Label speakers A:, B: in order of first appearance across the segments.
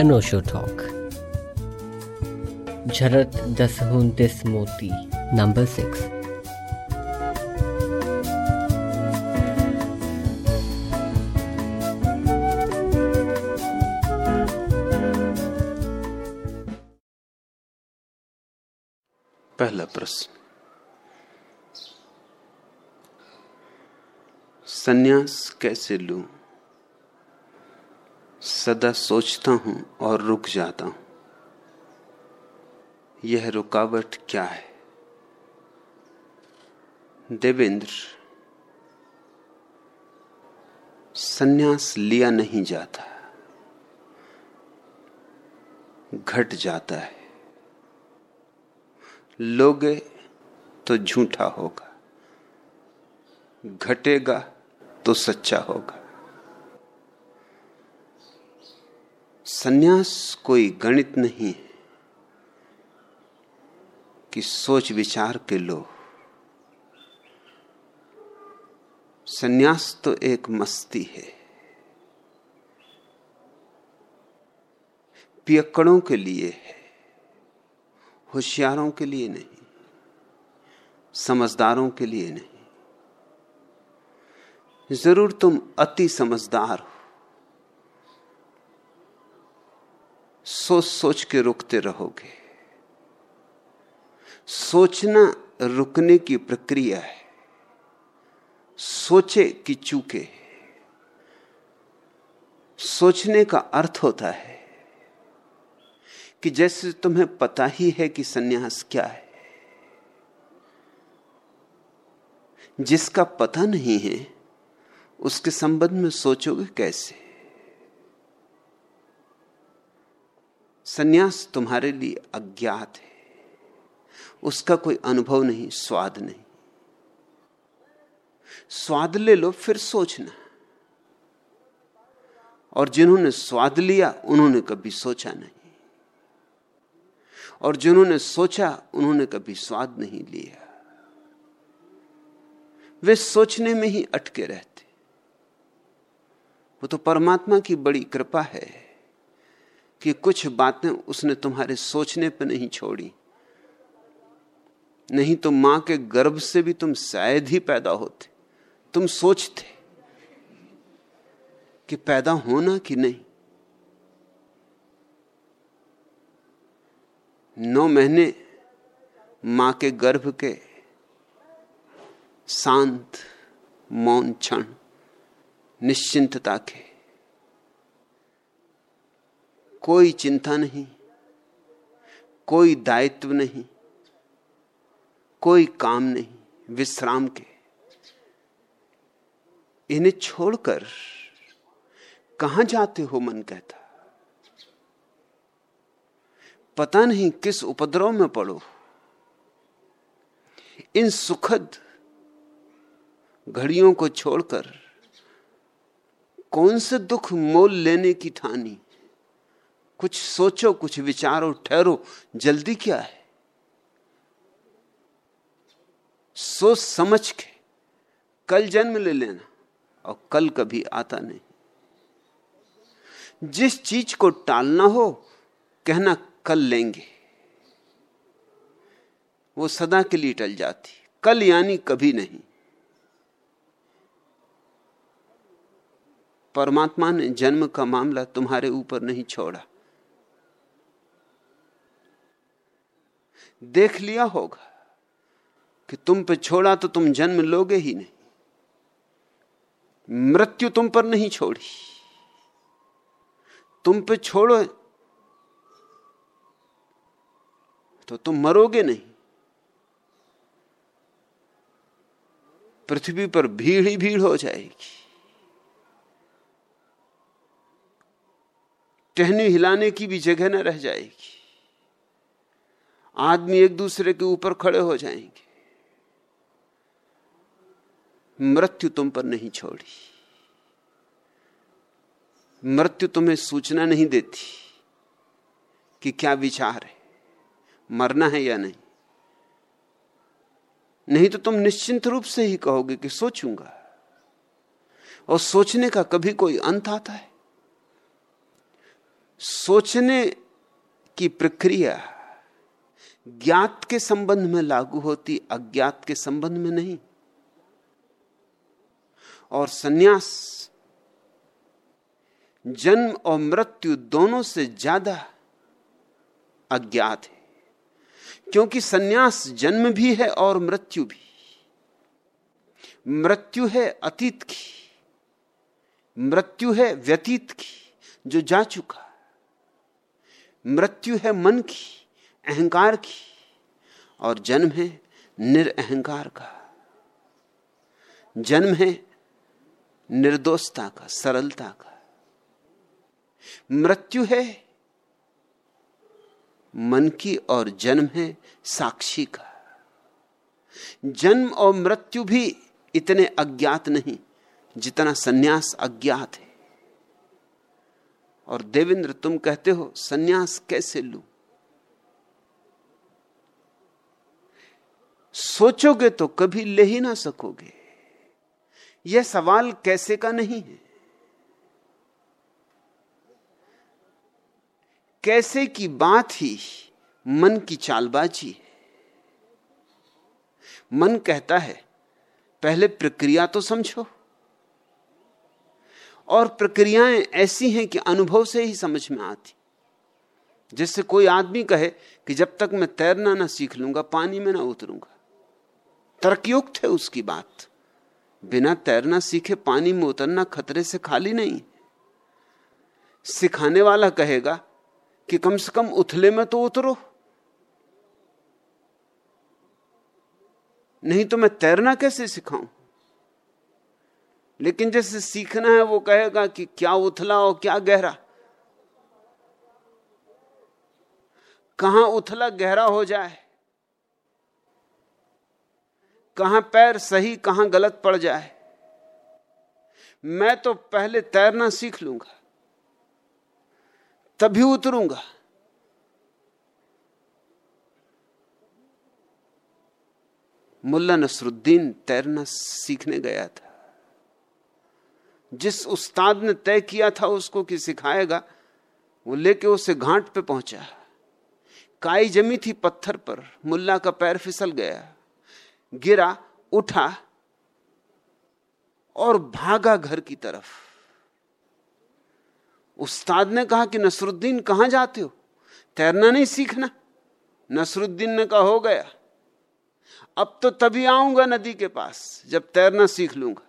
A: अनोशो talk झरत दस हूँ दिस मोती नंबर सिक्स
B: पहला प्रश्न। संन्यास कैसे लूँ? सदा सोचता हूँ और रुक जाता हूँ। यह रुकावट क्या है? देवेंद्र, सन्यास लिया नहीं जाता। घट जाता है। लोगे तो झूठा होगा। घटेगा तो सच्चा होगा। सन्यास कोई गणित नहीं है कि सोच विचार के लो सन्यास तो एक मस्ती है। पियक्कड़ों के लिए है, होशियारों के लिए नहीं, समझदारों के लिए नहीं। ज़रूर तुम अति समझदार हो। सोच सोच के रुकते रहोगे। सोचना रुकने की प्रक्रिया है। सोचे कि चूके। सोचने का अर्थ होता है कि जैसे तुम्हें पता ही है कि सन्यास क्या है। जिसका पता नहीं है, उसके संबंध में सोचोगे कैसे? सन्यास तुम्हारे लिए अज्ञात है। उसका कोई अनुभव नहीं, स्वाद नहीं। स्वाद ले लो, फिर सोचना। और जिन्होंने स्वाद लिया, उन्होंने कभी सोचा नहीं। और जिन्होंने सोचा, उन्होंने कभी स्वाद नहीं लिया। वे सोचने में ही अटके रहते। वो तो परमात्मा की बड़ी कृपा है। कि कुछ बातें उसने तुम्हारे सोचने पर नहीं छोड़ी। नहीं तो माँ के गर्भ से भी तुम शायद ही पैदा होते। तुम सोचते कि पैदा होना कि नहीं। नौ महीने माँ के गर्भ के शांत, मौन क्षण, निश्चिंतता के कोई चिंता नहीं, कोई दायित्व नहीं, कोई काम नहीं, विश्राम के। इन्हें छोड़कर कहाँ जाते हो मन कहता? पता नहीं किस उपद्रव में पड़ो। इन सुखद घड़ियों को छोड़कर कौन से दुख मोल लेने की ठानी? कुछ सोचो, कुछ विचारो, ठहरो। जल्दी क्या है? सोच समझ के कल जन्म ले लेना और कल कभी आता नहीं। जिस चीज़ को टालना हो, कहना कल लेंगे। वो सदा के लिए टल जाती। कल यानी कभी नहीं। परमात्मा ने जन्म का मामला तुम्हारे ऊपर नहीं छोड़ा। देख लिया होगा कि तुम पे छोड़ा तो तुम जन्म लोगे ही नहीं। मृत्यु तुम पर नहीं छोड़ी। तुम पे छोड़ो तो तुम मरोगे नहीं। पृथ्वी पर भीड़ ही भीड़ हो जाएगी। टहनी हिलाने की भी जगह न रह जाएगी। आदमी एक दूसरे के ऊपर खड़े हो जाएँगे। मृत्यु तुम पर नहीं छोड़ी। मृत्यु तुम्हें सूचना नहीं देती कि क्या विचार है, मरना है या नहीं। नहीं तो तुम निश्चिंत रूप से ही कहोगे कि सोचूँगा। और सोचने का कभी कोई अंत आता है। सोचने की प्रक्रिया ज्ञात के संबंध में लागू होती, अज्ञात के संबंध में नहीं। और सन्यास, जन्म और मृत्यु दोनों से ज़्यादा अज्ञात है। क्योंकि सन्यास जन्म भी है और मृत्यु भी। मृत्यु है अतीत की। मृत्यु है व्यतीत की, जो जा चुका। मृत्यु है मन की। अहंकार की और जन्म है निरअहकार का। जन्म है निर्दोषता का, सरलता का। मृत्यु है मन की और जन्म है साक्षी का। जन्म और मृत्यु भी इतने अज्ञात नहीं जितना सन्यास अज्ञात है। और देवेंद्र, तुम कहते हो, सन्यास कैसे लू? सोचोगे तो कभी ले ही ना सकोगे। यह सवाल कैसे का नहीं है। कैसे की बात ही मन की चालबाजी है। मन कहता है, पहले प्रक्रिया तो समझो। और प्रक्रियाएँ ऐसी हैं कि अनुभव से ही समझ में आती। जैसे कोई आदमी कहे कि जब तक मैं तैरना ना सीख लूँगा, पानी में ना उतरूँगा। तर्कयुक्त है उसकी बात। बिना तैरना सीखे पानी में उतरना खतरे से खाली नहीं। सिखाने वाला कहेगा कि कम से कम उथले में तो उतरो। नहीं तो मैं तैरना कैसे सिखाऊं? लेकिन जैसे सीखना है, वो कहेगा कि क्या उथला और क्या गहरा। कहाँ उथला गहरा हो जाए? कहाँ पैर सही, कहाँ गलत पड़ जाए। मैं तो पहले तैरना सीख लूँगा, तभी उतरूँगा। मुल्ला नसरुद्दीन तैरना सीखने गया था। जिस उस्ताद ने तय किया था उसको कि सिखाएगा, वो लेके उसे घाट पे पहुँचा। काई जमी थी पत्थर पर, मुल्ला का पैर फिसल गया। गिरा, उठा और भागा घर की तरफ़। उस्ताद ने कहा कि नसरुद्दीन कहाँ जाते हो? तैरना नहीं सीखना। नसरुद्दीन ने कहा, हो गया। अब तो तभी आऊँगा नदी के पास जब तैरना सीख लूँगा।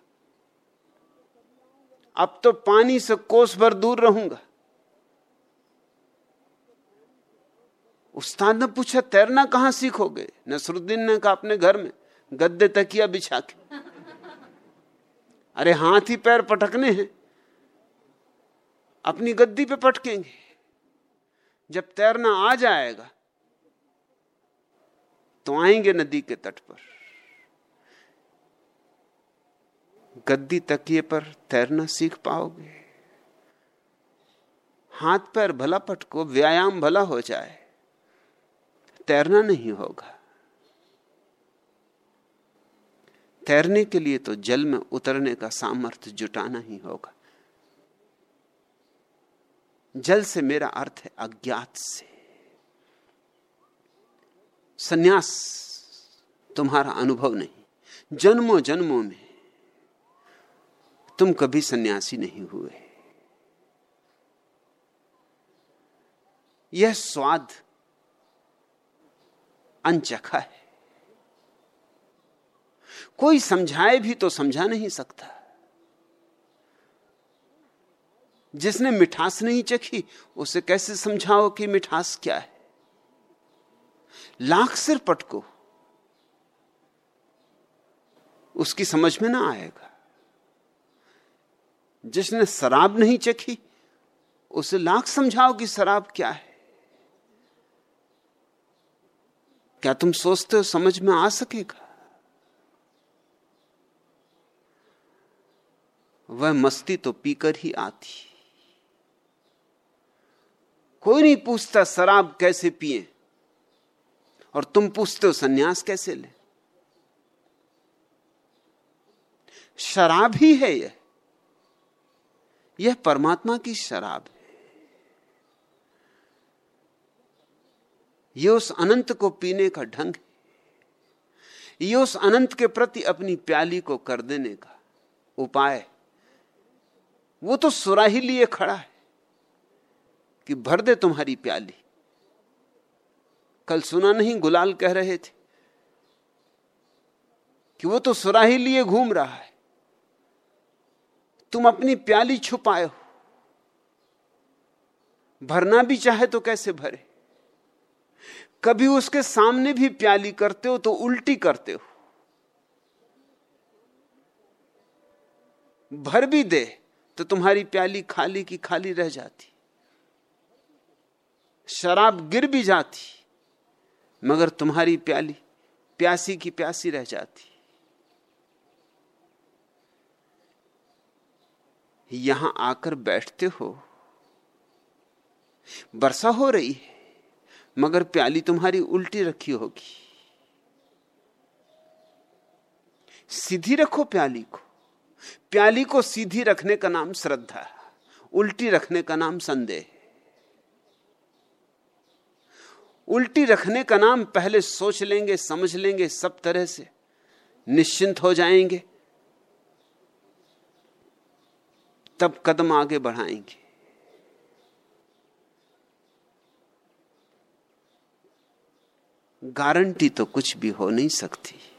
B: अब तो पानी से कोस भर दूर रहूँगा। उस्ताद ने पूछा, तैरना कहाँ सीखोगे? नसरुद्दीन ने कहा, अपने घर में। गद्दे तकिया बिछा के। अरे हाथ ही पैर पटकने हैं। अपनी गद्दी पे पटकेंगे। जब तैरना आ जाएगा तो आएँगे नदी के तट पर। गद्दी तकिए पर तैरना सीख पाओगे। हाथ पैर भला पटको, व्यायाम भला हो जाए। तैरना नहीं होगा। तैरने के लिए तो जल में उतरने का सामर्थ्य जुटाना ही होगा। जल से मेरा अर्थ है अज्ञात से। सन्यास तुम्हारा अनुभव नहीं। जन्मों जन्मों में तुम कभी सन्यासी नहीं हुए। यह स्वाद अनचखा है। कोई समझाए भी तो समझा नहीं सकता। जिसने मिठास नहीं चखी, उसे कैसे समझाओ कि मिठास क्या है? लाख सिर पटको, उसकी समझ में ना आएगा। जिसने शराब नहीं चखी, उसे लाख समझाओ कि शराब क्या है। क्या तुम सोचते हो समझ में आ सकेगा? वह मस्ती तो पीकर ही आती। कोई नहीं पूछता, शराब कैसे पिए? और तुम पूछते हो, सन्यास कैसे ले? शराब ही है यह। यह परमात्मा की शराब है। यह उस अनंत को पीने का ढंग है। ये उस अनंत के प्रति अपनी प्याली को कर देने का उपाय वो तो सुराही लिए खड़ा है कि भर दे तुम्हारी प्याली। कल सुना नहीं गुलाल कह रहे थे कि वो तो सुराही लिए घूम रहा है। तुम अपनी प्याली छुपाए हो। भरना भी चाहे तो कैसे भरे? कभी उसके सामने भी प्याली करते हो तो उल्टी करते हो। भर भी दे। तो तुम्हारी प्याली खाली की खाली रह जाती। शराब गिर भी जाती, मगर तुम्हारी प्याली प्यासी की प्यासी रह जाती। यहाँ आकर बैठते हो वर्षा हो रही है, मगर प्याली तुम्हारी उल्टी रखी होगी। सीधी रखो प्याली को प्याली को सीधी रखने का नाम श्रद्धा उल्टी रखने का नाम संदेह उल्टी रखने का नाम पहले सोच लेंगे, समझ लेंगे, सब तरह से निश्चिंत हो जाएँगे, तब कदम आगे बढ़ाएँगे। गारंटी तो कुछ भी हो नहीं सकती।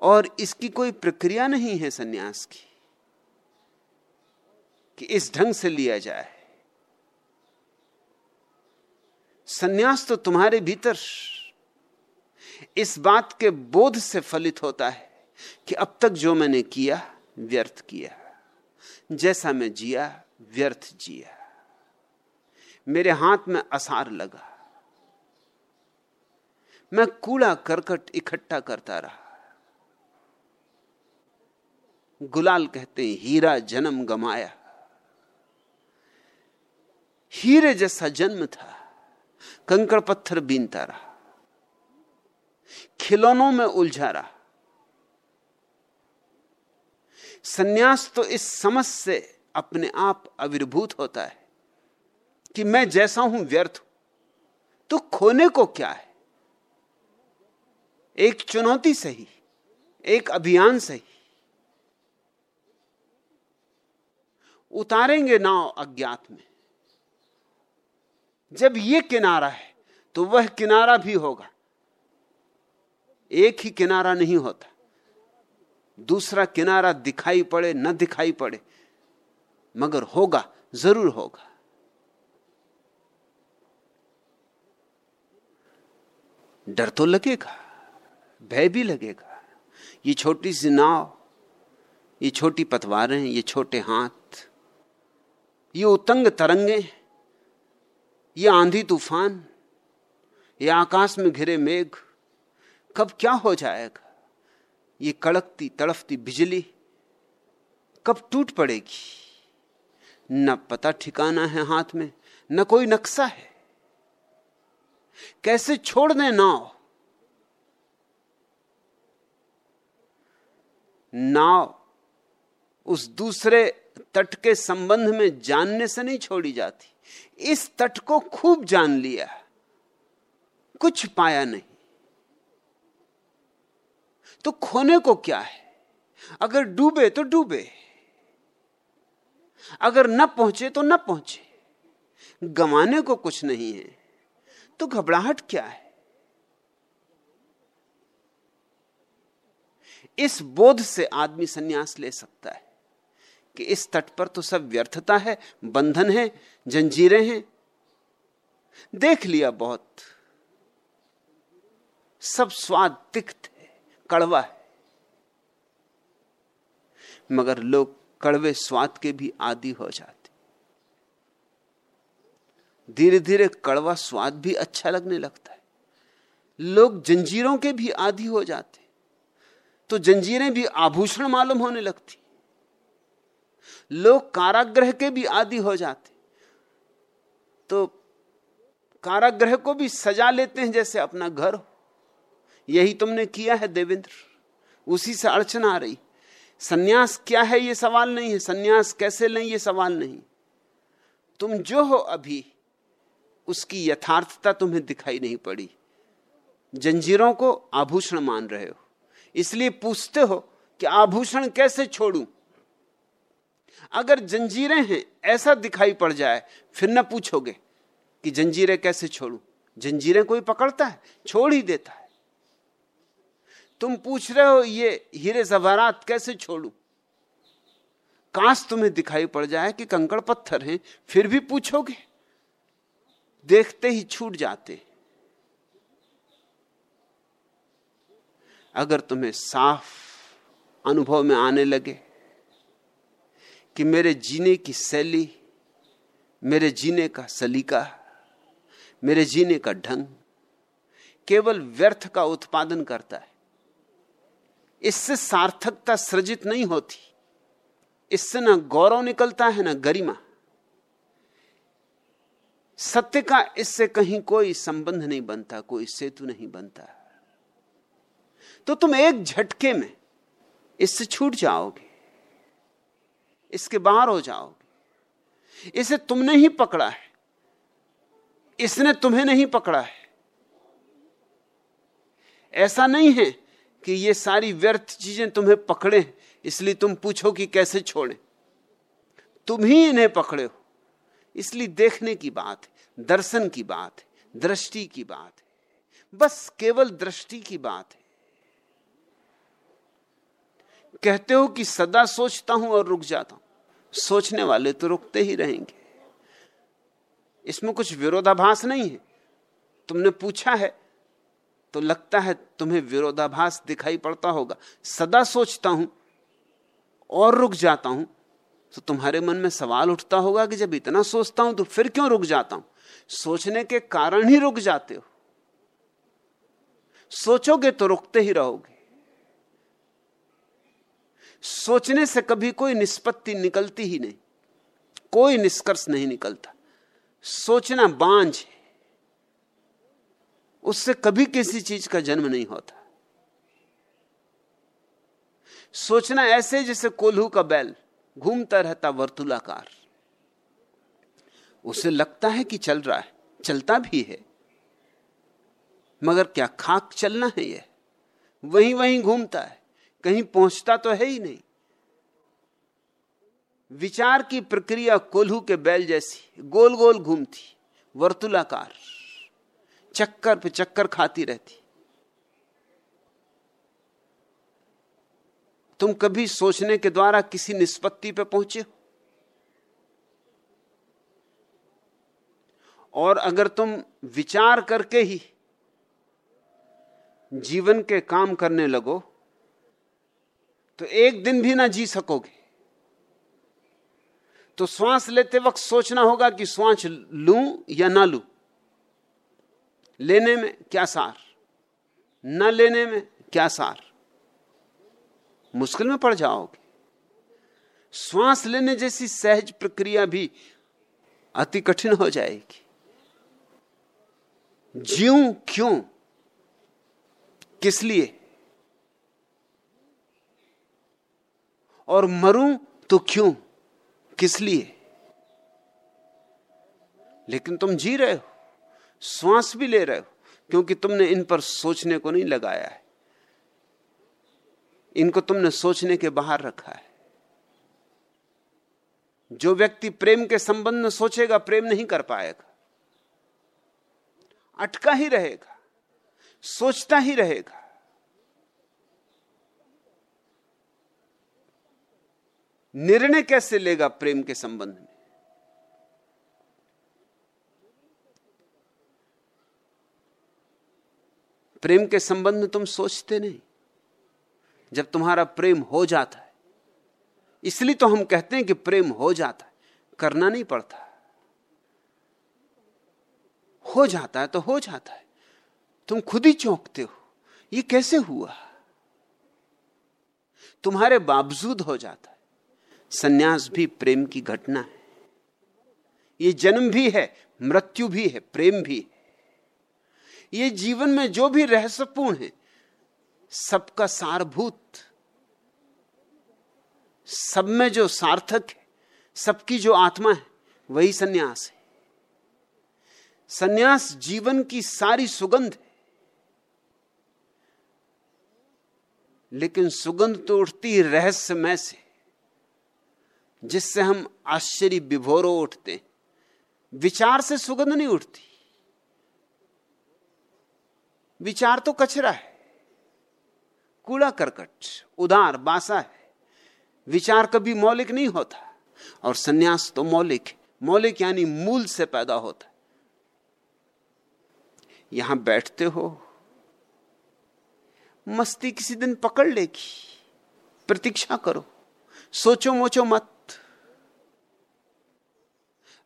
B: और इसकी कोई प्रक्रिया नहीं है सन्यास की, कि इस ढंग से लिया जाए। सन्यास तो तुम्हारे भीतर इस बात के बोध से फलित होता है कि अब तक जो मैंने किया, व्यर्थ किया। जैसा मैं जिया, व्यर्थ जिया। मेरे हाथ में असार लगा। मैं कूड़ा करकट इकट्ठा करता रहा। गुलाल कहते हैं, हीरा जन्म गमाया। हीरे जैसा जन्म था, कंकड़ पत्थर बीनता रहा, खिलौनों में उलझा रहा। सन्यास तो इस समझ से अपने आप आविर्भूत होता है कि मैं जैसा हूँ, व्यर्थ हूँ। तो खोने को क्या है? एक चुनौती सही, एक अभियान सही उतारेंगे नाव अज्ञात में। जब यह किनारा है तो वह किनारा भी होगा। एक ही किनारा नहीं होता। दूसरा किनारा दिखाई पड़े, न दिखाई पड़े, मगर होगा, ज़रूर होगा। डर तो लगेगा, भय भी लगेगा। ये छोटी सी नाव, ये छोटी पतवारें, ये छोटे हाथ ये उतंग तरंगे, ये आंधी तूफ़ान, ये आकाश में घिरे मेघ, कब क्या हो जाएगा? ये कड़कती तड़फती बिजली कब टूट पड़ेगी? न पता ठिकाना है हाथ में, न कोई नक्शा है। कैसे छोड़ दें नाव? नाव उस दूसरे तट के संबंध में जानने से नहीं छोड़ी जाती। इस तट को खूब जान लिया। कुछ पाया नहीं। तो खोने को क्या है? अगर डूबे तो डूबे। अगर न पहुँचे तो न पहुँचे। गंवाने को कुछ नहीं है। तो घबराहट क्या है? इस बोध से आदमी सन्यास ले सकता है। कि इस तट पर तो सब व्यर्थता है, बंधन है, जंजीरें हैं। देख लिया बहुत। सब स्वाद तिक्त है, कड़वा है। मगर लोग कड़वे स्वाद के भी आदि हो जाते। धीरे धीरे कड़वा स्वाद भी अच्छा लगने लगता है। लोग जंजीरों के भी आदि हो जाते। तो जंजीरें भी आभूषण मालूम होने लगती। लोग काराग्रह के भी आदि हो जाते। तो काराग्रह को भी सजा लेते हैं जैसे अपना घर हो। यही तुमने किया है देवेंद्र। उसी से अड़चन आ रही। सन्यास क्या है ये सवाल नहीं है। सन्यास कैसे लें ये सवाल नहीं। तुम जो हो अभी, उसकी यथार्थता तुम्हें दिखाई नहीं पड़ी। जंजीरों को आभूषण मान रहे हो। इसलिए पूछते हो कि आभूषण कैसे छोड़ूं? अगर जंजीरें हैं, ऐसा दिखाई पड़ जाए, फिर न पूछोगे कि जंजीरें कैसे छोड़ू? जंजीरें कोई पकड़ता है? छोड़ ही देता है। तुम पूछ रहे हो, ये हीरे जवारात कैसे छोड़ू? काश तुम्हें दिखाई पड़ जाए कि कंकड़ पत्थर हैं, फिर भी पूछोगे। देखते ही छूट जाते अगर तुम्हें साफ़ अनुभव में आने लगे कि मेरे जीने की शैली, मेरे जीने का सलीका, मेरे जीने का ढंग केवल व्यर्थ का उत्पादन करता है। इससे सार्थकता सृजित नहीं होती। इससे ना गौरव निकलता है, ना गरिमा। सत्य का इससे कहीं कोई संबंध नहीं बनता, कोई सेतु नहीं बनता। तो तुम एक झटके में इससे छूट जाओगे। इसके बाहर हो जाओगे। इसे तुमने ही पकड़ा है। इसने तुम्हें नहीं पकड़ा है। ऐसा नहीं है कि ये सारी व्यर्थ चीज़ें तुम्हें पकड़े इसलिए तुम पूछो कि कैसे छोड़े। तुम ही इन्हें पकड़े हो। इसलिए देखने की बात है, दर्शन की बात है, दृष्टि की बात है। बस केवल दृष्टि की बात है। कहते हो कि सदा सोचता हूँ और रुक जाता हूँ। सोचने वाले तो रुकते ही रहेंगे। इसमें कुछ विरोधाभास नहीं है। तुमने पूछा है तो लगता है तुम्हें विरोधाभास दिखाई पड़ता होगा। सदा सोचता हूँ और रुक जाता हूँ तो तुम्हारे मन में सवाल उठता होगा कि जब इतना सोचता हूँ तो फिर क्यों रुक जाता हूँ? सोचने के कारण ही रुक जाते हो। सोचोगे तो रुकते ही रहोगे। सोचने से कभी कोई निष्पत्ति निकलती ही नहीं। कोई निष्कर्ष नहीं निकलता। सोचना बांझ उससे कभी किसी चीज़ का जन्म नहीं होता। सोचना ऐसे जैसे कोल्हू का बैल घूमता रहता वर्तुलाकार। उसे लगता है कि चल रहा है, चलता भी है। मगर क्या खाक चलना है यह? वहीं वहीं घूमता है। कहीं पहुँचता तो है ही नहीं। विचार की प्रक्रिया कोल्हू के बैल जैसी गोल गोल घूमती, वर्तुलाकार, चक्कर पे चक्कर खाती रहती। तुम कभी सोचने के द्वारा किसी निष्पत्ति पे पहुँचे हो? और अगर तुम विचार करके ही जीवन के काम करने लगो तो एक दिन भी ना जी सकोगे। तो श्वास लेते वक्त सोचना होगा कि श्वास लू या ना लू। लेने में क्या सार? न लेने में क्या सार? मुश्किल में पड़ जाओगे। श्वास लेने जैसी सहज प्रक्रिया भी अति कठिन हो जाएगी। जीव क्यों? किस लिए? और मरूं तो क्यों? किस लिए? लेकिन तुम जी रहे हो, श्वास भी ले रहे हो, क्योंकि तुमने इन पर सोचने को नहीं लगाया है। इनको तुमने सोचने के बाहर रखा है। जो व्यक्ति प्रेम के संबंध में सोचेगा, प्रेम नहीं कर पाएगा। अटका ही रहेगा, सोचता ही रहेगा। निर्णय कैसे लेगा प्रेम के संबंध में? प्रेम के संबंध में तुम सोचते नहीं। जब तुम्हारा प्रेम हो जाता है, इसलिए तो हम कहते हैं कि प्रेम हो जाता है, करना नहीं पड़ता। हो जाता है तो हो जाता है। तुम खुद ही चौंकते हो, ये कैसे हुआ? तुम्हारे बावजूद हो जाता है। सन्यास भी प्रेम की घटना है। ये जन्म भी है, मृत्यु भी है, प्रेम भी है। ये जीवन में जो भी रहस्यपूर्ण है, सबका सारभूत। सब में जो सार्थक है, सबकी जो आत्मा है, वही सन्यास है। सन्यास जीवन की सारी सुगंध है। लेकिन सुगंध तो उठती रहस्यमय से। जिससे हम आश्चर्य विभोरो उठते विचार से सुगंध नहीं उठती। विचार तो कचरा है। कूड़ा करकट, उदार, बासा है। विचार कभी मौलिक नहीं होता। और सन्यास तो मौलिक है। मौलिक यानी मूल से पैदा होता यहाँ बैठते हो। मस्ती किसी दिन पकड़ लेगी। प्रतीक्षा करो। सोचो मोचो मत।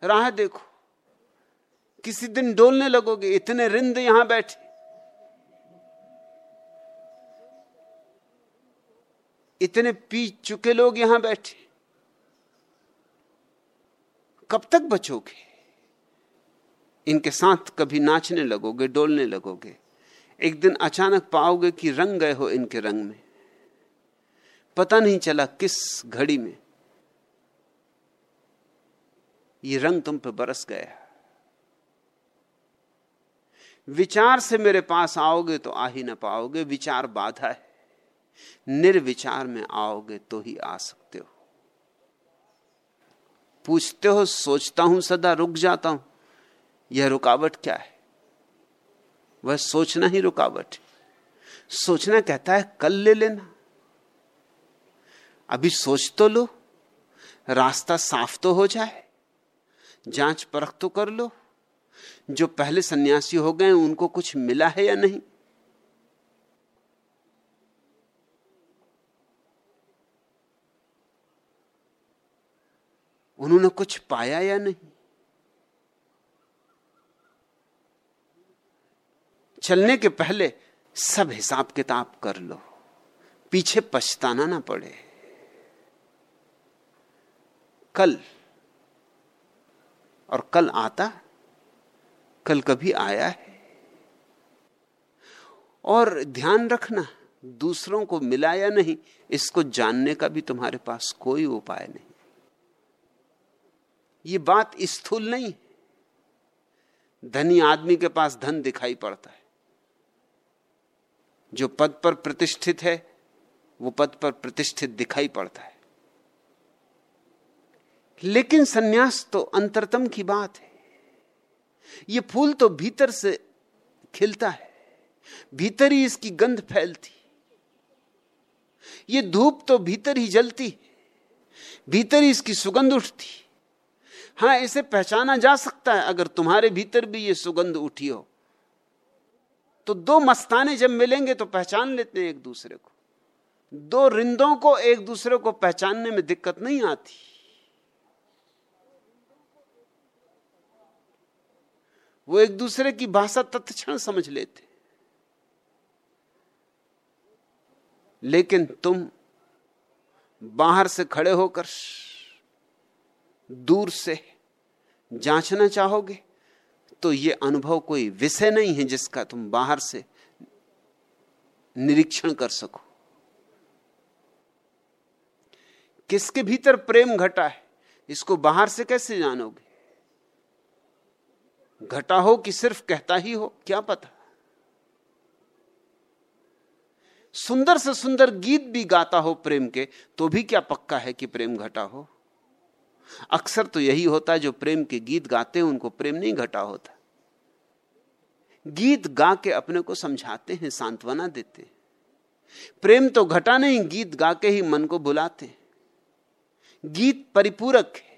B: राह देखो। किसी दिन डोलने लगोगे, इतने रिंद यहाँ बैठे। इतने पी चुके लोग यहाँ बैठे। कब तक बचोगे? इनके साथ कभी नाचने लगोगे, डोलने लगोगे। एक दिन अचानक पाओगे कि रंग गए हो इनके रंग में। पता नहीं चला किस घड़ी में। ये रंग तुम पे बरस गया विचार से मेरे पास आओगे तो आ ही ना पाओगे, विचार बाधा है। निर्विचार में आओगे तो ही आ सकते हो। पूछते हो, सोचता हूँ, सदा रुक जाता हूँ। यह रुकावट क्या है? वह सोचना ही रुकावट है। सोचना कहता है, कल ले लेना। अभी सोच तो लो, रास्ता साफ़ तो हो जाए। जाँच परख तो कर लो। जो पहले सन्यासी हो गए, उनको कुछ मिला है या नहीं? उन्होंने कुछ पाया या नहीं? चलने के पहले सब हिसाब किताब कर लो। पीछे पछताना ना पड़े। कल और कल आता कल कभी आया है। और ध्यान रखना, दूसरों को मिला या नहीं, इसको जानने का भी तुम्हारे पास कोई उपाय नहीं। ये बात स्थूल नहीं धनी आदमी के पास धन दिखाई पड़ता है। जो पद पर प्रतिष्ठित है, वो पद पर प्रतिष्ठित दिखाई पड़ता है। लेकिन सन्यास तो अंतरतम की बात है। ये फूल तो भीतर से खिलता है, भीतर ही इसकी गंध फैलती। ये धूप तो भीतर ही जलती, भीतर ही इसकी सुगंध उठती। हाँ, इसे पहचाना जा सकता है, अगर तुम्हारे भीतर भी ये सुगंध उठी हो। तो दो मस्ताने जब मिलेंगे तो पहचान लेते हैं एक दूसरे को। दो रिंदों को एक दूसरे को पहचानने में दिक्कत नहीं आती। वो एक दूसरे की भाषा तत्क्षण समझ लेते। लेकिन तुम बाहर से खड़े होकर, दूर से जांचना चाहोगे तो ये अनुभव कोई विषय नहीं है जिसका तुम बाहर से निरीक्षण कर सको। किसके भीतर प्रेम घटा है, इसको बाहर से कैसे जानोगे? घटा हो कि सिर्फ़ कहता ही हो, क्या पता? सुंदर से सुंदर गीत भी गाता हो प्रेम के तो भी क्या पक्का है कि प्रेम घटा हो? अक्सर तो यही होता है, जो प्रेम के गीत गाते हैं, उनको प्रेम नहीं घटा होता। गीत गा के अपने को समझाते हैं, सांत्वना देते हैं। प्रेम तो घटा नहीं, गीत गा के ही मन को बुलाते हैं। गीत परिपूरक है।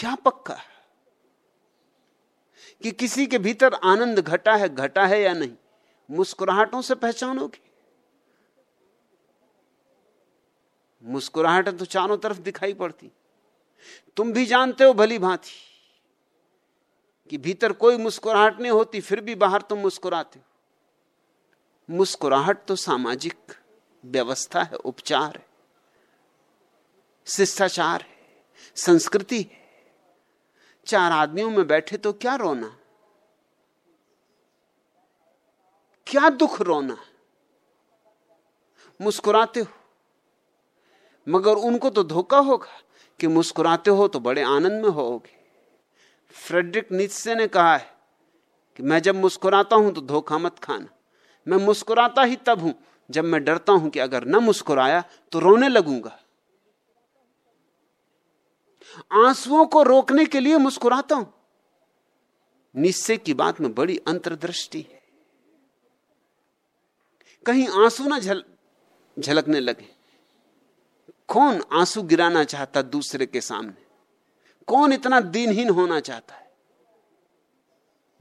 B: क्या पक्का कि किसी के भीतर आनंद घटा है घटा है या नहीं? मुस्कुराहटों से पहचानोगे? मुस्कुराहटें तो चारों तरफ़ दिखाई पड़ती। तुम भी जानते हो भली भांति कि भीतर कोई मुस्कुराहट नहीं होती, फिर भी बाहर तुम मुस्कुराते हो। मुस्कुराहट तो सामाजिक व्यवस्था है, उपचार है, शिष्टाचार है, संस्कृति है। चार आदमियों में बैठे तो क्या रोना? क्या दुख रोना? मुस्कुराते हो। मगर उनको तो धोखा होगा कि मुस्कुराते हो तो बड़े आनंद में होगे। फ्रेडरिक नित्से ने कहा है कि मैं जब मुस्कुराता हूँ तो धोखा मत खाना। मैं मुस्कुराता ही तब हूँ जब मैं डरता हूँ कि अगर न मुस्कुराया तो रोने लगूँगा। आंसुओं को रोकने के लिए मुस्कुराता हूँ। निश्चय की बात में बड़ी अंतर्दृष्टि है। कहीं आँसू ना झल झलकने लगे। कौन आँसू गिराना चाहता दूसरे के सामने? कौन इतना दीनहीन होना चाहता है?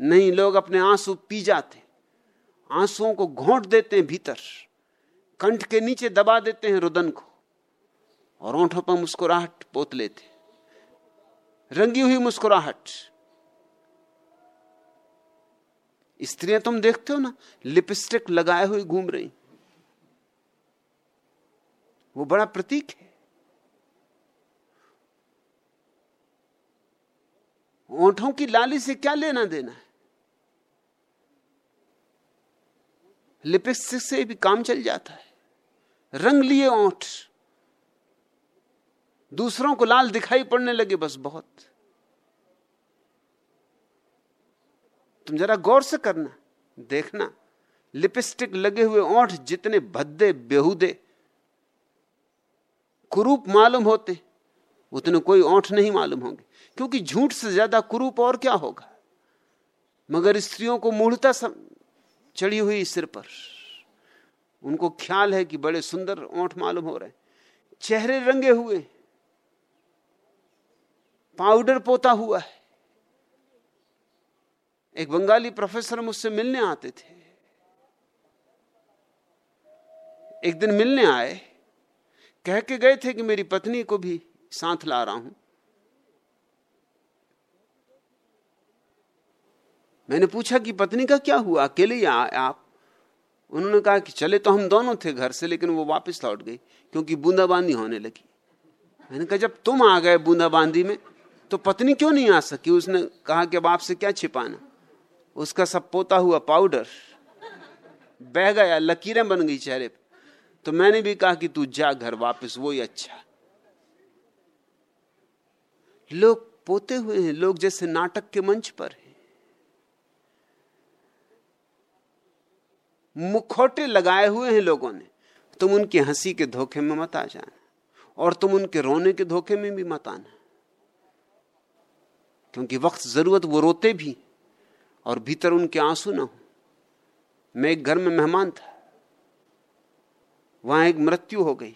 B: नहीं, लोग अपने आँसू पी जाते। आंसुओं को घोंट देते हैं भीतर। कंठ के नीचे दबा देते हैं रुदन को। और ओंठों पर मुस्कुराहट पोत लेते रंगी हुई मुस्कुराहट। स्त्रियाँ तुम देखते हो ना, लिपस्टिक लगाए हुए घूम रही। वो बड़ा प्रतीक है। ओंठों की लाली से क्या लेना देना है? लिपस्टिक से भी काम चल जाता है। रंग लिए ओंठ। दूसरों को लाल दिखाई पड़ने लगे बस बहुत। तुम जरा गौर से करना, देखना। लिपस्टिक लगे हुए ओंठ जितने भद्दे, बेहुदे, कुरूप मालूम होते, उतने कोई ओंठ नहीं मालूम होंगे। क्योंकि झूठ से ज़्यादा कुरूप और क्या होगा? मगर स्त्रियों को मूढ़ता चढ़ी हुई सिर पर। उनको ख्याल है कि बड़े सुंदर ओठ मालूम हो रहे चेहरे रंगे हुए। पाउडर पोता हुआ है। एक बंगाली प्रोफेसर मुझसे मिलने आते थे। एक दिन मिलने आए, कह के गए थे कि मेरी पत्नी को भी साथ ला रहा हूँ। मैंने पूछा कि पत्नी का क्या हुआ, अकेले ही आप? उन्होंने कहा कि चले तो हम दोनों थे घर से, लेकिन वो वापस लौट गई, क्योंकि बूंदाबांदी होने लगी। मैंने कहा, जब तुम आ गए बूंदाबांदी में तो पत्नी क्यों नहीं आ सकी? उसने कहा कि अब आपसे क्या छिपाना? उसका सब पोता हुआ पाउडर। बह गया, लकीरें बन गई चेहरे पे। तो मैंने भी कहा कि तू जा घर वापस, वो ही अच्छा। लोग पोते हुए हैं, लोग जैसे नाटक के मंच पर हैं। मुखौटे लगाए हुए हैं लोगों ने। तुम उनकी हँसी के धोखे में मत आ जाना, और तुम उनके रोने के धोखे में भी मत आना। क्योंकि वक्त, ज़रूरत, वो रोते भी और भीतर उनके आँसू ना हो। मैं एक घर में मेहमान था। वहाँ एक मृत्यु हो गई।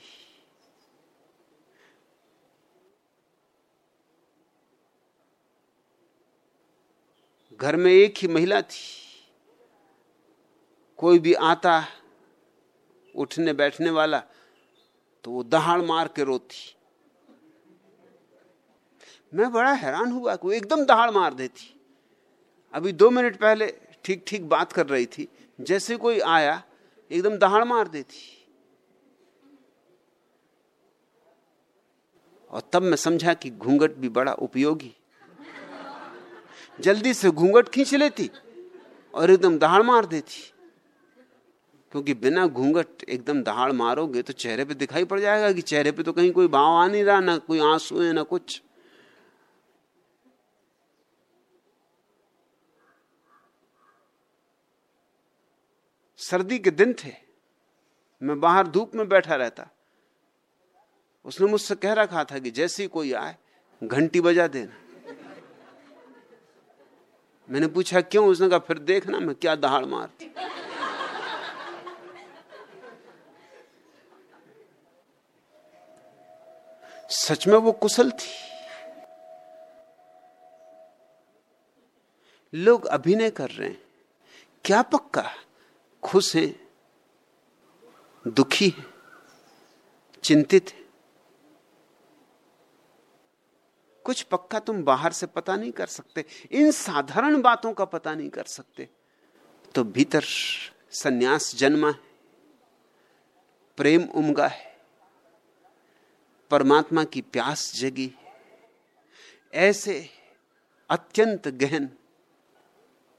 B: घर में एक ही महिला थी। कोई भी आता उठने बैठने वाला तो वो दहाड़ मार के रोती। मैं बड़ा हैरान हुआ कि वो एकदम दहाड़ मार देती। अभी दो मिनट पहले ठीक ठीक बात कर रही थी, जैसे कोई आया, एकदम दहाड़ मार देती। और तब मैं समझा कि घूंघट भी बड़ा उपयोगी। जल्दी से घूंघट खींच लेती और एकदम दहाड़ मार देती। क्योंकि बिना घूंघट एकदम दहाड़ मारोगे तो चेहरे पे दिखाई पड़ जाएगा कि चेहरे पे तो कहीं कोई भाव आ नहीं रहा, ना कोई आँसू है, ना कुछ। सर्दी के दिन थे। मैं बाहर धूप में बैठा रहता। उसने मुझसे कह रखा था कि जैसे ही कोई आए, घंटी बजा देना। मैंने पूछा, क्यों? उसने कहा, फिर देखना मैं क्या दहाड़ मारती सच में वो कुशल थी। लोग अभिनय कर रहे हैं। क्या पक्का? खुश हैं, दुखी हैं, चिंतित हैं। कुछ पक्का तुम बाहर से पता नहीं कर सकते, इन साधारण बातों का पता नहीं कर सकते। तो भीतर सन्यास जन्मा है, प्रेम उमगा है, परमात्मा की प्यास जगी ऐसे अत्यंत गहन,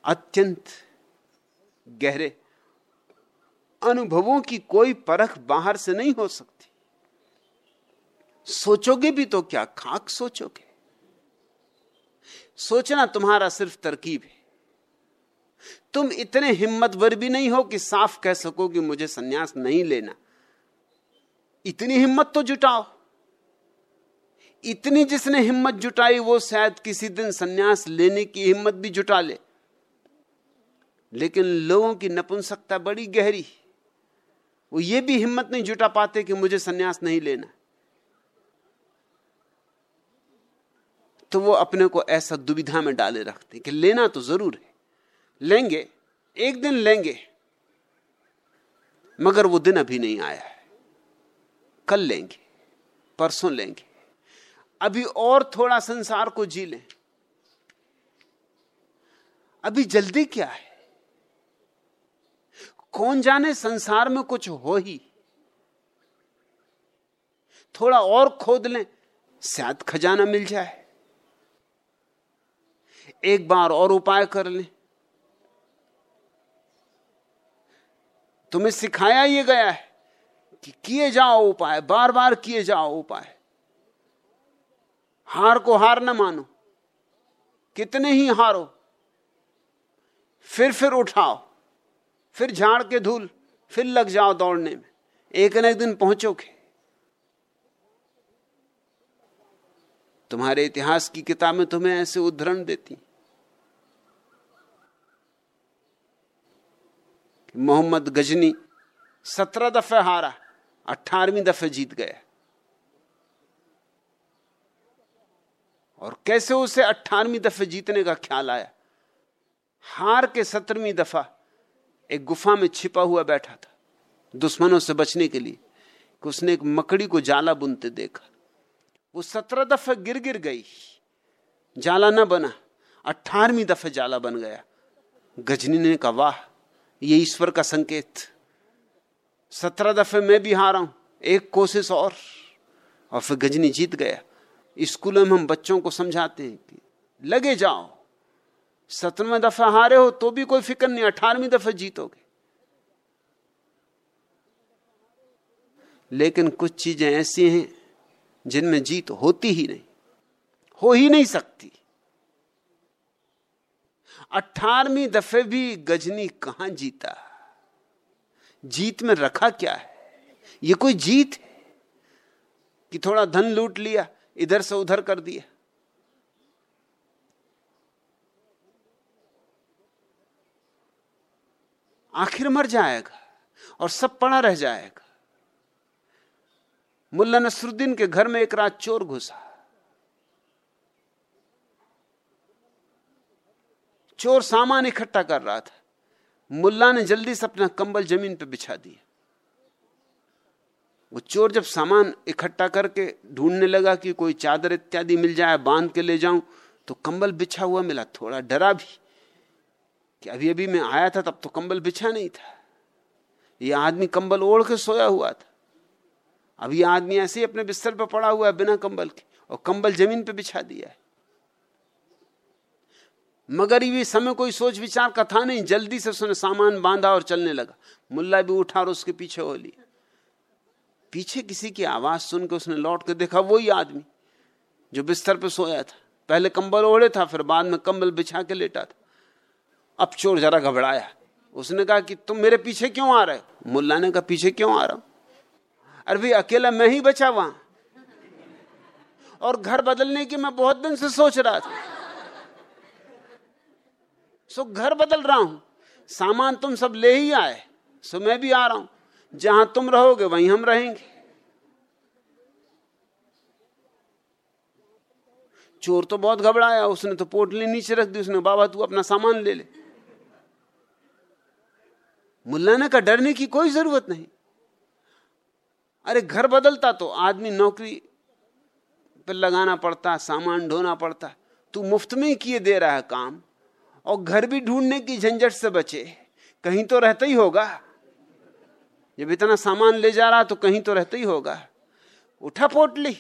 B: अत्यंत गहरे अनुभवों की कोई परख बाहर से नहीं हो सकती। सोचोगे भी तो क्या खाक सोचोगे? सोचना तुम्हारा सिर्फ़ तरकीब है। तुम इतने हिम्मतवर भी नहीं हो कि साफ़ कह सको कि मुझे सन्यास नहीं लेना। इतनी हिम्मत तो जुटाओ। इतनी जिसने हिम्मत जुटाई, वो शायद किसी दिन सन्यास लेने की हिम्मत भी जुटा ले। लेकिन लोगों की नपुंसकता बड़ी गहरी वो ये भी हिम्मत नहीं जुटा पाते कि मुझे सन्यास नहीं लेना। तो वो अपने को ऐसा दुविधा में डाले रखते कि लेना तो ज़रूर है। लेंगे, एक दिन लेंगे, मगर वो दिन अभी नहीं आया है। कल लेंगे, परसों लेंगे। अभी और थोड़ा संसार को जी लें। अभी जल्दी क्या है? कौन जाने संसार में कुछ हो ही? थोड़ा और खोद लें, शायद खजाना मिल जाए। एक बार और उपाय कर लें। तुम्हें सिखाया ये गया है कि किए जाओ उपाय बार बार किए जाओ उपाय। हार को हार न मानो। कितने ही हारो फिर फिर उठाओ। फिर झाड़ के धूल, फिर लग जाओ दौड़ने में। एक न एक दिन पहुंचोगे। तुम्हारे इतिहास की किताबें तुम्हें ऐसे उदाहरण देती। मोहम्मद गजनी सत्रह दफे हारा, अठारहवीं दफे जीत गया। और कैसे उसे अठारहवीं दफे जीतने का ख्याल आया? हार के सत्रहवीं दफ़ा एक गुफा में छिपा हुआ बैठा था, दुश्मनों से बचने के लिए, कि उसने एक मकड़ी को जाला बुनते देखा। वो सत्रह दफे गिर गिर गई। जाला ना बना, अठारहवीं दफे जाला बन गया। गजनी ने कहा, वाह, ये ईश्वर का संकेत। सत्रह दफे मैं भी हारा हूँ, एक कोशिश और। और फिर गजनी जीत गया। स्कूलों में हम बच्चों को समझाते हैं कि, लगे जाओ सत्रहवें दफ़ा हारे हो तो भी कोई फ़िक्र नहीं, अठारहवीं दफे जीतोगे। लेकिन कुछ चीज़ें ऐसी हैं जिनमें जीत होती ही नहीं, हो ही नहीं सकती। अठारहवीं दफे भी गजनी कहाँ जीता? जीत में रखा क्या है? ये कोई जीत है कि थोड़ा धन लूट लिया, इधर से उधर कर दिया? आखिर मर जाएगा और सब पड़ा रह जाएगा। मुल्ला नसरुद्दीन के घर में एक रात चोर घुसा। चोर सामान इकट्ठा कर रहा था। मुल्ला ने जल्दी से अपना कंबल ज़मीन पर बिछा दिया। वो चोर जब सामान इकट्ठा करके ढूँढने लगा कि कोई चादर इत्यादि मिल जाए, बाँध के ले जाऊँ तो कंबल बिछा हुआ मिला, थोड़ा डरा भी। कि अभी अभी मैं आया था, तब तो कंबल बिछा नहीं था। ये आदमी कंबल ओढ़ के सोया हुआ था। अब ये आदमी ऐसे ही अपने बिस्तर पर पड़ा हुआ है बिना कंबल के, और कंबल ज़मीन पे बिछा दिया है। मगर ये समय कोई सोच विचार का था नहीं। जल्दी से उसने सामान बांधा और चलने लगा। मुल्ला भी उठा और उसके पीछे हो लिया। पीछे किसी की आवाज़ सुन के उसने लौट के देखा, वही आदमी जो बिस्तर पर सोया था। पहले कंबल ओढ़े था, फिर बाद में कंबल बिछा के लेटा था। अब चोर जरा घबराया। उसने कहा कि तुम मेरे पीछे क्यों आ रहे मुल्ला ने कहा, पीछे क्यों आ रहा हूँ? अरे भाई अकेला मैं ही बचा वहाँ और घर बदलने की मैं बहुत दिन से सोच रहा था। सो घर बदल रहा हूँ। सामान तुम सब ले ही आए। सो मैं भी आ रहा हूँ। जहाँ तुम रहोगे, वहीं हम रहेंगे। चोर तो बहुत घबराया। उसने तो पोटली नीचे रख दी। उसने बाबा, तू अपना सामान ले ले। मुल्ला ने का डरने की कोई ज़रूरत नहीं। अरे घर बदलता तो आदमी नौकरी पर लगाना पड़ता, सामान ढोना पड़ता। तू मुफ़्त में ही किए दे रहा है काम, और घर भी ढूँढने की झंझट से बचे। कहीं तो रहता ही होगा। जब इतना सामान ले जा रहा तो कहीं तो रहता ही होगा। उठा पोटली।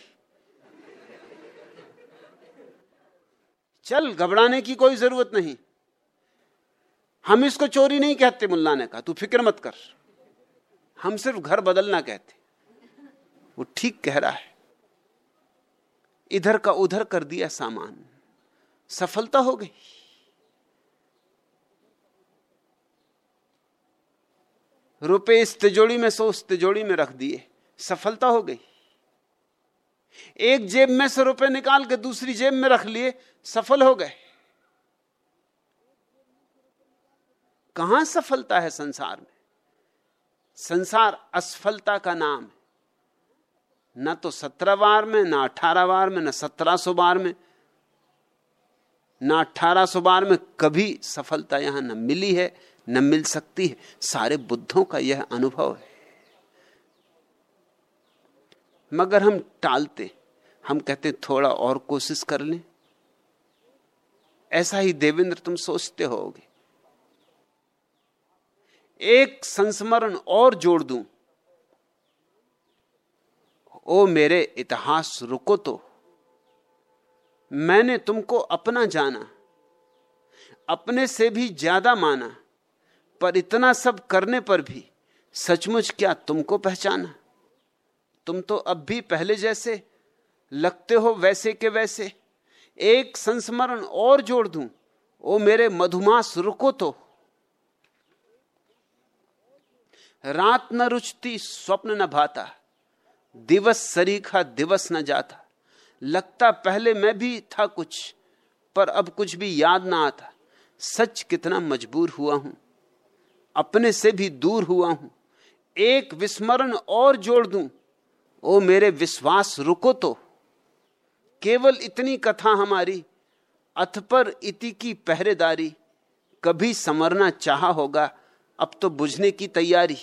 B: चल, घबराने की कोई ज़रूरत नहीं। हम इसको चोरी नहीं कहते, मुल्ला ने कहा, तू फ़िक्र मत कर। हम सिर्फ़ घर बदलना कहते। वो ठीक कह रहा है, इधर का उधर कर दिया सामान, सफलता हो गई। रुपए इस तिजोड़ी में सो, उस तिजोड़ी में रख दिए, सफलता हो गई। एक जेब में से रुपए निकाल के दूसरी जेब में रख लिए, सफल हो गए। कहाँ सफलता है संसार में? संसार असफलता का नाम है। न तो सत्रह बार में, ना अठारह बार में, ना सत्रह सौ बार में, ना अठारह सौ बार में कभी सफलता यहाँ न मिली है, न मिल सकती है। सारे बुद्धों का यह अनुभव है। मगर हम टालते, हम कहते थोड़ा और कोशिश कर लें। ऐसा ही देवेंद्र तुम सोचते होगे। एक संस्मरण और जोड़ दूँ। ओ मेरे इतिहास, रुको तो। मैंने तुमको अपना जाना, अपने से भी ज़्यादा माना, पर इतना सब करने पर भी सचमुच क्या तुमको पहचाना? तुम तो अब भी पहले जैसे लगते हो वैसे के वैसे। एक संस्मरण और जोड़ दूँ। ओ मेरे मधुमास, रुको तो। रात न रुचती, स्वप्न न भाता। दिवस सरीखा, दिवस न जाता। लगता पहले मैं भी था कुछ, पर अब कुछ भी याद ना आता। सच कितना मजबूर हुआ हूँ। अपने से भी दूर हुआ हूँ। एक विस्मरण और जोड़ दूँ। ओ मेरे विश्वास, रुको तो। केवल इतनी कथा हमारी अथ पर इति की पहरेदारी। कभी समरना चाहा होगा अब तो बुझने की तैयारी।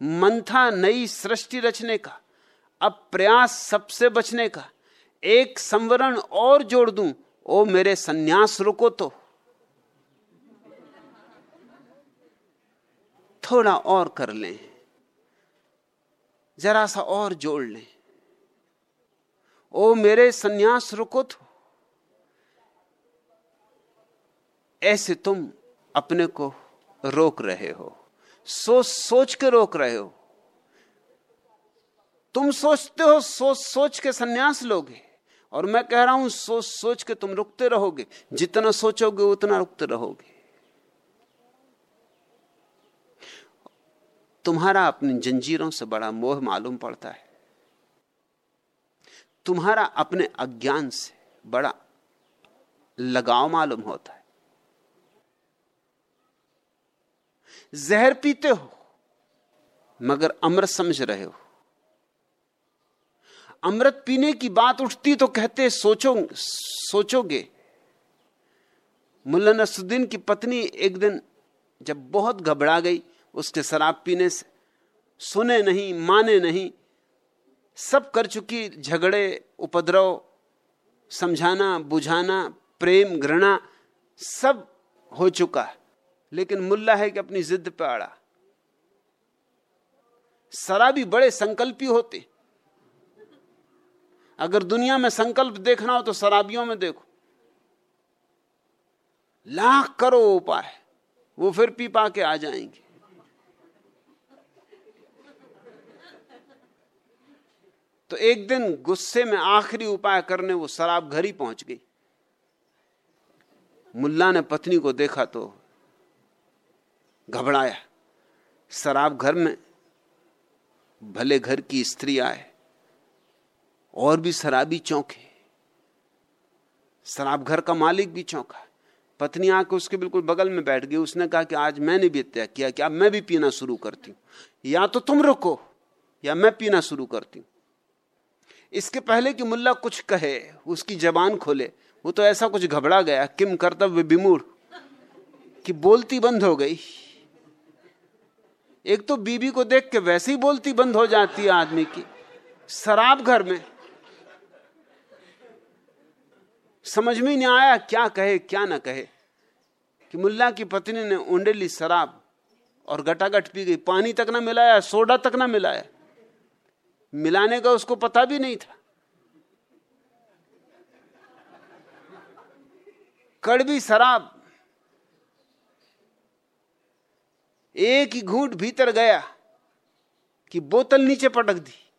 B: मन था नई सृष्टि रचने का, अब प्रयास सबसे बचने का। एक संवरण और जोड़ दूँ, ओ मेरे सन्यास रुको तो। थोड़ा और कर लें, जरा सा और जोड़ लें। ओ मेरे सन्यास रुको तो। ऐसे तुम अपने को रोक रहे हो। सोच सोच के रोक रहे हो। तुम सोचते हो, सोच सोच के सन्यास लोगे। और मैं कह रहा हूँ, सोच सोच के तुम रुकते रहोगे। जितना सोचोगे, उतना रुकते रहोगे। तुम्हारा अपनी जंजीरों से बड़ा मोह मालूम पड़ता है। तुम्हारा अपने अज्ञान से बड़ा लगाव मालूम होता है। जहर पीते हो, मगर अमृत समझ रहे हो। अमृत पीने की बात उठती तो कहते, सोचो, सोचोगे। मुल्ला नसुद्दीन की पत्नी एक दिन जब बहुत घबरा गई उसके शराब पीने से, सुने नहीं, माने नहीं, सब कर चुकी, झगड़े, उपद्रव, समझाना, बुझाना, प्रेम, घृणा, सब हो चुका है। लेकिन मुल्ला है कि अपनी जिद पे अड़ा। शराबी बड़े संकल्पी होते। अगर दुनिया में संकल्प देखना हो तो शराबियों में देखो। लाख करो उपाय वो फिर पी पा के आ जाएँगे। तो एक दिन गुस्से में आखिरी उपाय करने वो शराब घर ही पहुँच गई। मुल्ला ने पत्नी को देखा तो घबराया। शराब घर में भले घर की स्त्री आए, और भी शराबी चौंके। शराब घर का मालिक भी चौंका। पत्नी आके उसके बिल्कुल बगल में बैठ गई। उसने कहा कि आज मैंने भी तय किया कि अब मैं भी पीना शुरू करती हूँ। या तो तुम रुको, या मैं पीना शुरू करती हूँ। इसके पहले कि मुल्ला कुछ कहे, उसकी जबान खोले, वो तो ऐसा कुछ घबरा गया। किम कर्तव्य विमूढ़, कि बोलती बंद हो गई। एक तो बीबी को देख के वैसे ही बोलती बंद हो जाती है आदमी की। शराब घर में। समझ में नहीं आया क्या कहे, क्या ना कहे। कि मुल्ला की पत्नी ने ऊंडेली शराब और गटागट पी गई। पानी तक ना मिलाया, सोडा तक ना मिलाया। मिलाने का उसको पता भी नहीं था। कड़वी शराब एक ही घूट भीतर गया कि बोतल नीचे पटक दी।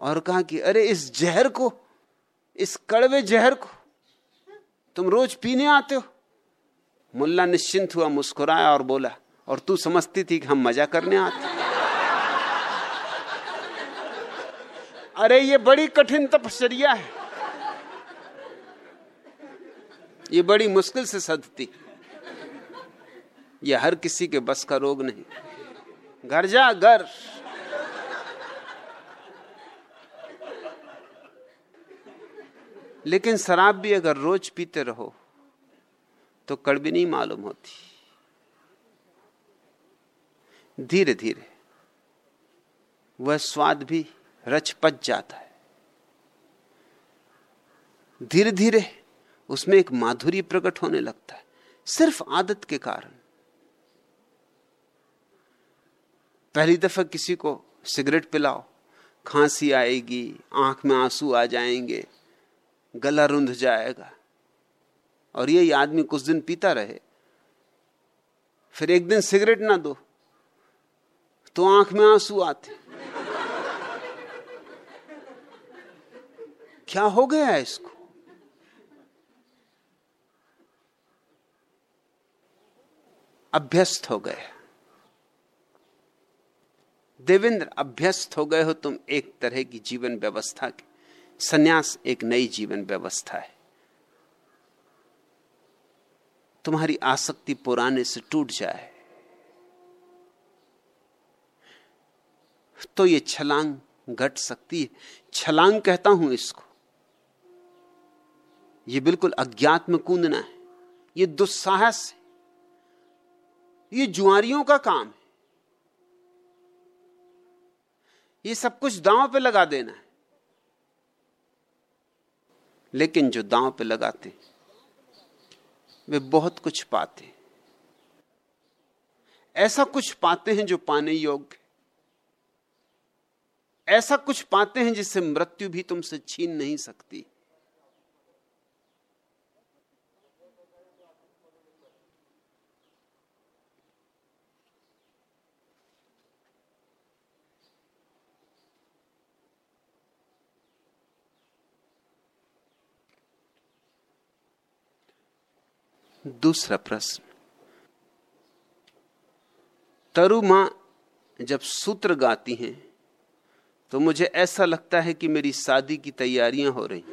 B: और कहा कि, अरे, इस जहर को, इस कड़वे जहर को तुम रोज पीने आते हो? मुल्ला निश्चिंत हुआ, मुस्कुराया और बोला, और तू समझती थी कि हम मज़ा करने आते अरे, ये बड़ी कठिन तपश्चर्या है। ये बड़ी मुश्किल से सदती यह हर किसी के बस का रोग नहीं। घर जा, घर। लेकिन शराब भी अगर रोज पीते रहो तो कड़वी नहीं मालूम होती। धीरे धीरे वह स्वाद भी रच पच जाता है। धीरे धीरे उसमें एक माधुरी प्रकट होने लगता है, सिर्फ़ आदत के कारण। पहली दफ़ा किसी को सिगरेट पिलाओ, खांसी आएगी, आँख में आँसू आ जाएँगे, गला रुंध जाएगा। और यही आदमी कुछ दिन पीता रहे। फिर एक दिन सिगरेट ना दो तो आँख में आँसू आते। क्या हो गया इसको? अभ्यस्त हो गया देवेंद्र, अभ्यस्त हो गए हो तुम एक तरह की जीवन व्यवस्था के। सन्यास एक नई जीवन व्यवस्था है। तुम्हारी आसक्ति पुराने से टूट जाए। तो ये छलांग घट सकती है। छलांग कहता हूँ इसको। ये बिल्कुल अज्ञात में कूदना है। ये दुस्साहस है। ये जुआरियों का काम है। ये सब कुछ दांव पे लगा देना है। लेकिन जो दांव पे लगाते, वे बहुत कुछ पाते। ऐसा कुछ पाते हैं जो पाने योग्य ऐसा कुछ पाते हैं जिससे मृत्यु भी तुमसे छीन नहीं सकती। दूसरा प्रश्न। तरु माँ जब सूत्र गाती हैं तो मुझे ऐसा लगता है कि मेरी शादी की तैयारियाँ हो रही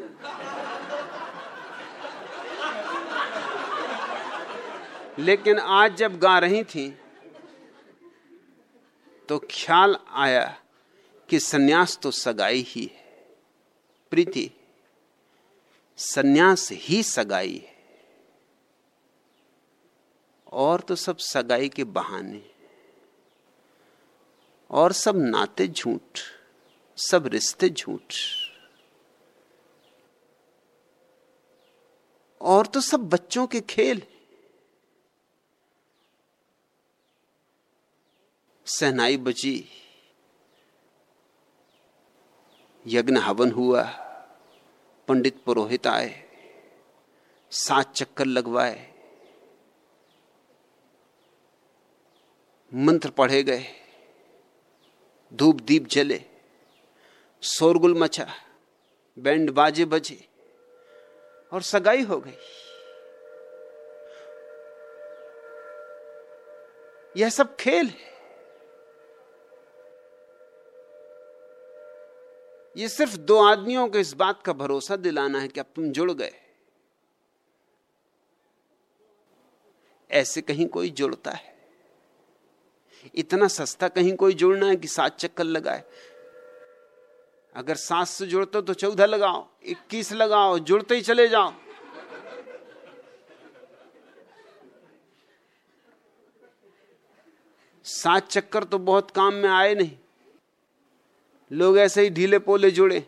B: लेकिन आज जब गा रही थी तो ख्याल आया कि सन्यास तो सगाई ही है। प्रीति, सन्यास ही सगाई है। और तो सब सगाई के बहाने, और सब नाते झूठ, सब रिश्ते झूठ, और तो सब बच्चों के खेल सहनाई बची, यज्ञ हवन हुआ, पंडित पुरोहित आए, सात चक्कर लगवाए मंत्र पढ़े गए, धूप दीप जले, शोरगुल मचा, बैंड बाजे बजे, और सगाई हो गई। यह सब खेल है। ये सिर्फ़ दो आदमियों को इस बात का भरोसा दिलाना है कि अब तुम जुड़ गए। ऐसे कहीं कोई जुड़ता है। इतना सस्ता कहीं कोई जुड़ना है कि सात चक्कर लगाए? अगर सात से जुड़ते तो चौदह लगाओ, इक्कीस लगाओ, जुड़ते ही चले जाओ। सात चक्कर तो बहुत काम में आए नहीं। लोग ऐसे ही ढीले पोले जुड़े।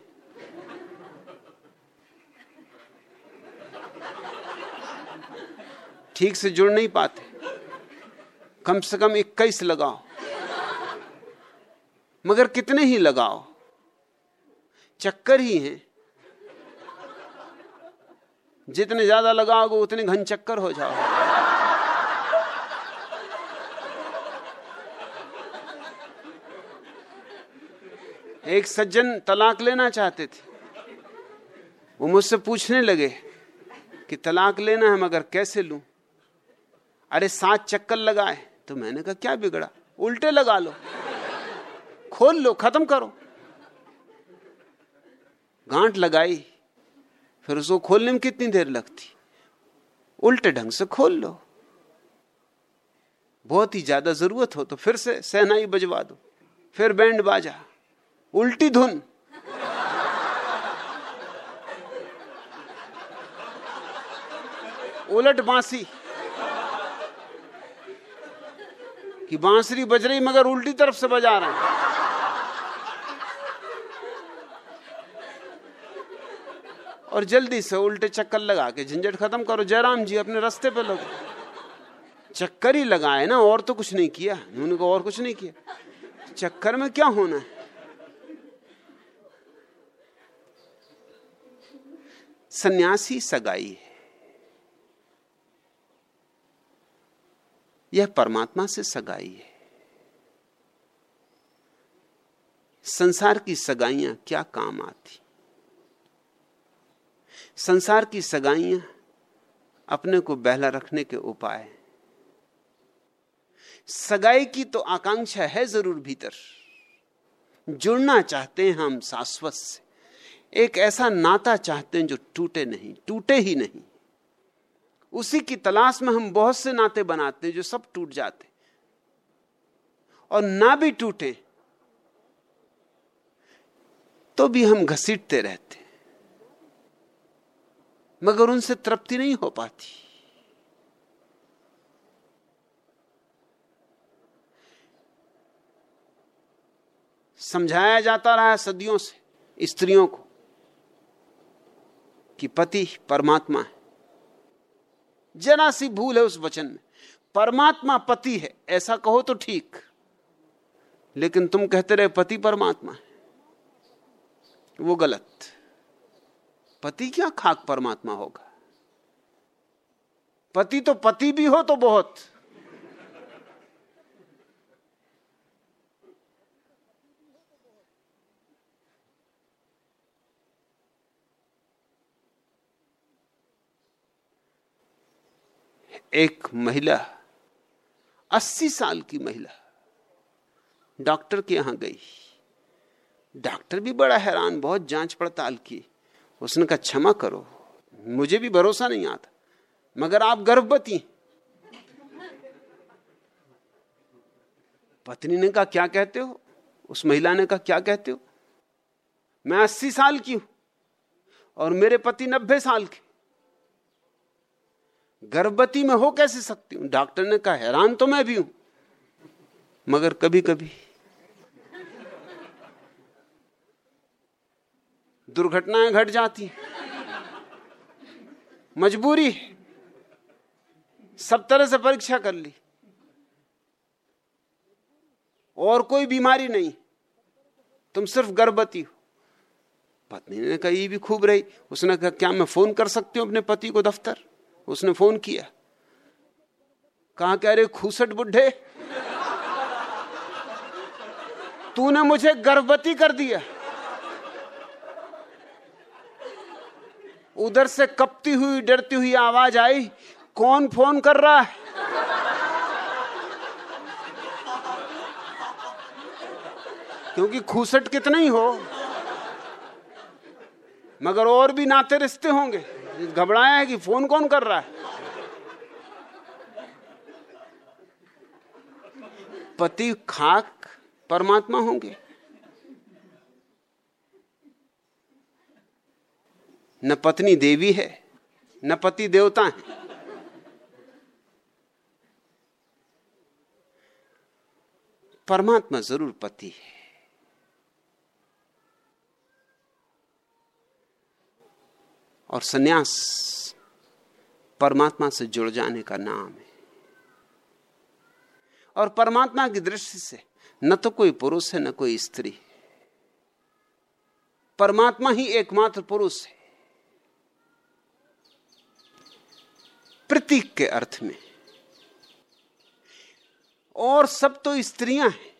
B: ठीक से जुड़ नहीं पाते। कम से कम इक्कीस लगाओ। मगर कितने ही लगाओ। चक्कर ही हैं। जितने ज़्यादा लगाओगे, उतने घन चक्कर हो जाओ एक सज्जन तलाक लेना चाहते थे। वो मुझसे पूछने लगे कि तलाक लेना है, मगर कैसे लूँ? अरे, सात चक्कर लगाए। तो मैंने कहा, क्या बिगड़ा? उल्टे लगा लो। खोल लो, खत्म करो। गांठ लगाई, फिर उसको खोलने में कितनी देर लगती? उल्टे ढंग से खोल लो। बहुत ही ज़्यादा ज़रूरत हो तो फिर से सहनाई बजवा दो। फिर बैंड बाजा। उल्टी धुन। उलट बांसी। कि बांसुरी बज रही मगर उल्टी तरफ़ से बजा रहे हैं। और जल्दी से उल्टे चक्कर लगा के झंझट खत्म करो। जयराम जी अपने रास्ते पे लगो चक्कर ही लगाए ना, और तो कुछ नहीं किया। उन्होंने को और कुछ नहीं किया। चक्कर में क्या होना है? सन्यासी सगाई है। यह परमात्मा से सगाई है। संसार की सगाइयाँ क्या काम आती? संसार की सगाइयाँ अपने को बहला रखने के उपाय सगाई की तो आकांक्षा है ज़रूर भीतर। जुड़ना चाहते हैं हम शाश्वत से। एक ऐसा नाता चाहते हैं जो टूटे नहीं, टूटे ही नहीं। उसी की तलाश में हम बहुत से नाते बनाते हैं जो सब टूट जाते और ना भी टूटे तो भी हम घसीटते रहते मगर उनसे तृप्ति नहीं हो पाती। समझाया जाता रहा सदियों से स्त्रियों को कि पति परमात्मा है। जरा सी भूल है उस वचन में। परमात्मा पति है, ऐसा कहो तो ठीक। लेकिन तुम कहते रहे पति परमात्मा है। वो गलत। पति क्या खाक परमात्मा होगा? पति तो पति भी हो तो बहुत। एक महिला, अस्सी साल की महिला, डॉक्टर के यहाँ गई। डॉक्टर भी बड़ा हैरान, बहुत जाँच पड़ताल की। उसने कहा, क्षमा करो, मुझे भी भरोसा नहीं आता, मगर आप गर्भवती पत्नी ने कहा, क्या कहते हो? उस महिला ने कहा, क्या कहते हो? मैं अस्सी साल की हूँ और मेरे पति नब्बे साल के गर्भवती में हो कैसे सकती हूँ? डॉक्टर ने कहा, हैरान तो मैं भी हूँ। मगर कभी कभी दुर्घटनाएँ घट जाती मजबूरी सब तरह से परीक्षा कर ली। और कोई बीमारी नहीं। तुम सिर्फ़ गर्भवती हो। पत्नी ने कहा, ये भी खूब रही। उसने कहा, क्या मैं फ़ोन कर सकती हूँ अपने पति को दफ्तर? उसने फ़ोन किया। कहा, कह रहे, खूसट बुढ़े, तूने मुझे गर्भवती कर दिया। उधर से कपती हुई, डरती हुई आवाज़ आई, कौन फ़ोन कर रहा है? क्योंकि खूसट कितना ही हो, मगर और भी नाते रिश्ते होंगे। घबराया है कि फ़ोन कौन कर रहा है? पति खाक परमात्मा होंगे। न पत्नी देवी है, न पति देवता है। परमात्मा ज़रूर पति है। और सन्यास परमात्मा से जुड़ जाने का नाम है। और परमात्मा की दृष्टि से न तो कोई पुरुष है, न कोई स्त्री। परमात्मा ही एकमात्र पुरुष है। प्रतीक के अर्थ में। और सब तो स्त्रियाँ हैं।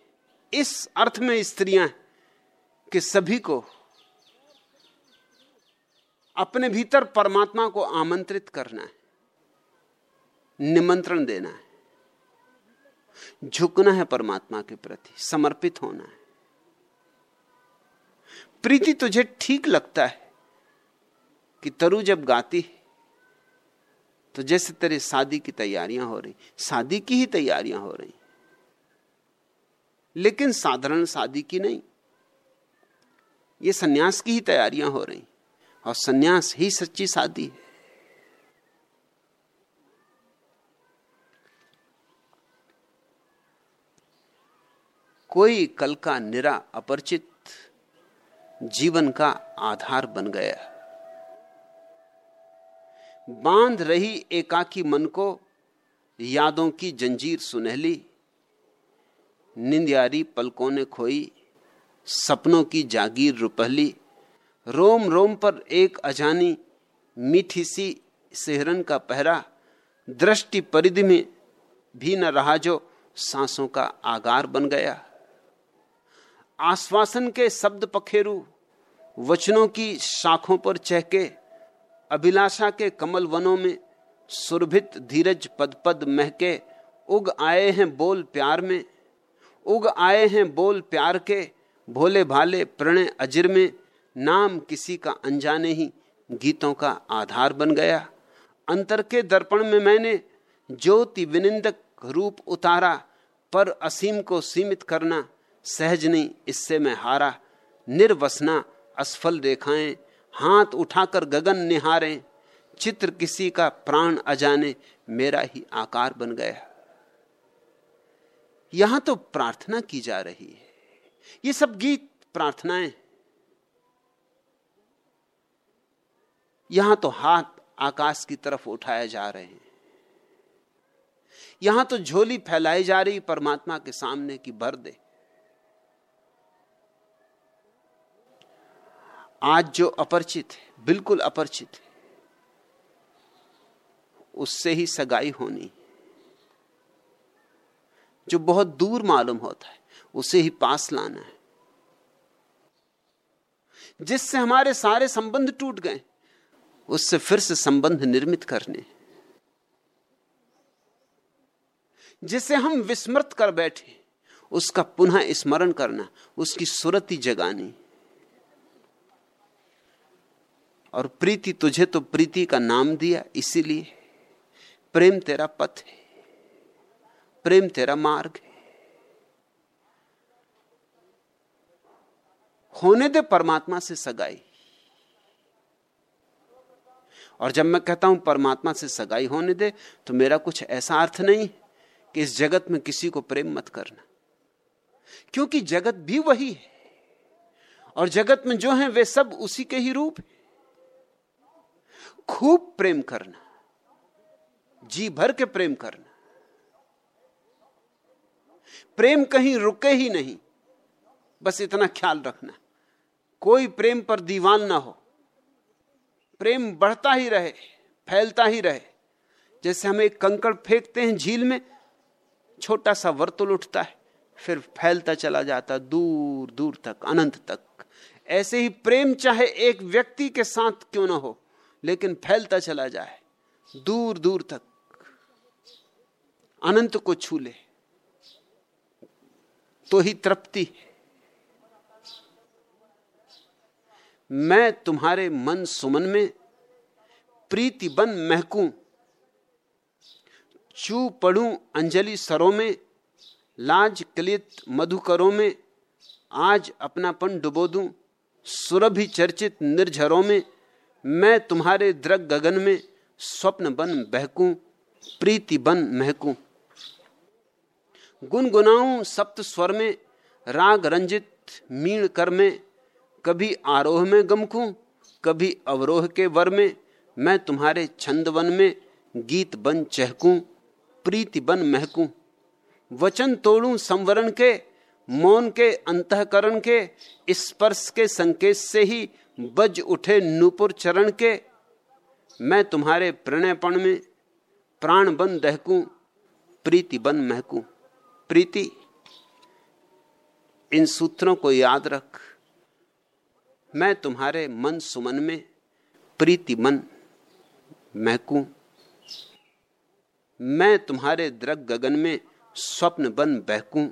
B: इस अर्थ में स्त्रियाँ हैं कि सभी को अपने भीतर परमात्मा को आमंत्रित करना है, निमंत्रण देना है। झुकना है परमात्मा के प्रति, समर्पित होना है। प्रीति तुझे ठीक लगता है कि तरु जब गाती है तो जैसे तेरे शादी की तैयारियाँ हो रही, शादी की ही तैयारियाँ हो रही। लेकिन साधारण शादी की नहीं, ये सन्यास की ही तैयारियाँ हो रही। और सन्यास ही सच्ची शादी है। कोई कल का निरा अपरिचित जीवन का आधार बन गया। बाँध रही एकाकी मन को यादों की जंजीर सुनहली निंदियारी पलकों ने खोई, सपनों की जागीर रुपहली रोम रोम पर एक अजानी मीठी सी सेहरन का पहरा, दृष्टि परिधि में भी न रहा जो सांसों का आगार बन गया। आश्वासन के शब्द पखेरु, वचनों की शाखों पर चहके, अभिलाषा के कमल वनों में सुरभित धीरज पद पद महके, उग आए हैं बोल प्यार में, उग आए हैं बोल प्यार के, भोले भाले प्रणय अजिर में नाम किसी का अनजाने ही गीतों का आधार बन गया। अंतर के दर्पण में मैंने ज्योति विनिंदक रूप उतारा, पर असीम को सीमित करना सहज नहीं, इससे मैं हारा। निर्वसना असफल रेखाएँ, हाथ उठाकर गगन निहारे, चित्र किसी का प्राण अजाने मेरा ही आकार बन गया। यहाँ तो प्रार्थना की जा रही है। ये सब गीत, प्रार्थनाएँ यहाँ तो हाथ आकाश की तरफ़ उठाए जा रहे हैं। यहाँ तो झोली फैलाई जा रही परमात्मा के सामने की भर दे। आज जो अपरिचित है, बिल्कुल अपरिचित है, उससे ही सगाई होनी जो बहुत दूर मालूम होता है, उसे ही पास लाना है। जिससे हमारे सारे संबंध टूट गए उससे फिर से संबंध निर्मित करने। जिसे हम विस्मृत कर बैठे, उसका पुनः स्मरण करना, उसकी सुरती जगानी। और प्रीति, तुझे तो प्रीति का नाम दिया, इसीलिए प्रेम तेरा पथ है, प्रेम तेरा मार्ग है। होने दे परमात्मा से सगाई। और जब मैं कहता हूँ, परमात्मा से सगाई होने दे तो मेरा कुछ ऐसा अर्थ नहीं कि इस जगत में किसी को प्रेम मत करना। क्योंकि जगत भी वही है। और जगत में जो है, वे सब उसी के ही रूप है। खूब प्रेम करना। जी भर के प्रेम करना। प्रेम कहीं रुके ही नहीं। बस इतना ख्याल रखना। कोई प्रेम पर दीवान ना हो। प्रेम बढ़ता ही रहे, फैलता ही रहे। जैसे हम एक कंकड़ फेंकते हैं झील में, छोटा सा वर्तुल उठता है, फिर फैलता चला जाता दूर दूर तक, अनंत तक। ऐसे ही प्रेम चाहे एक व्यक्ति के साथ क्यों ना हो, लेकिन फैलता चला जाए, दूर दूर तक। अनंत को छू ले तो ही तृप्ति मैं तुम्हारे मन सुमन में प्रीति बन महकू, चू पढ़ू अंजलि सरों में, लाज कलित मधुकरों में, आज अपनापन डुबो दूँ सुरभि चर्चित निर्झरों में, मैं तुम्हारे द्रग गगन में स्वप्न बन बहकू प्रीति बन महकू। गुनगुनाऊं सप्त स्वर में, राग रंजित मीण कर में कभी आरोह में गमकू कभी अवरोह के वर में, मैं तुम्हारे छंद वन में गीत बन चहकू, प्रीति बन महकू। वचन तोड़ू संवरण के, मौन के अंतकरण के, स्पर्श के संकेत से ही बज उठे नूपुर चरण के। मैं तुम्हारे प्रणयपण में प्राण बन दहकू, प्रीति बन महकू। प्रीति, इन सूत्रों को याद रख। मैं तुम्हारे मन सुमन में, प्रीति मन महकू। मैं तुम्हारे द्रग गगन में स्वप्न बन बहकू।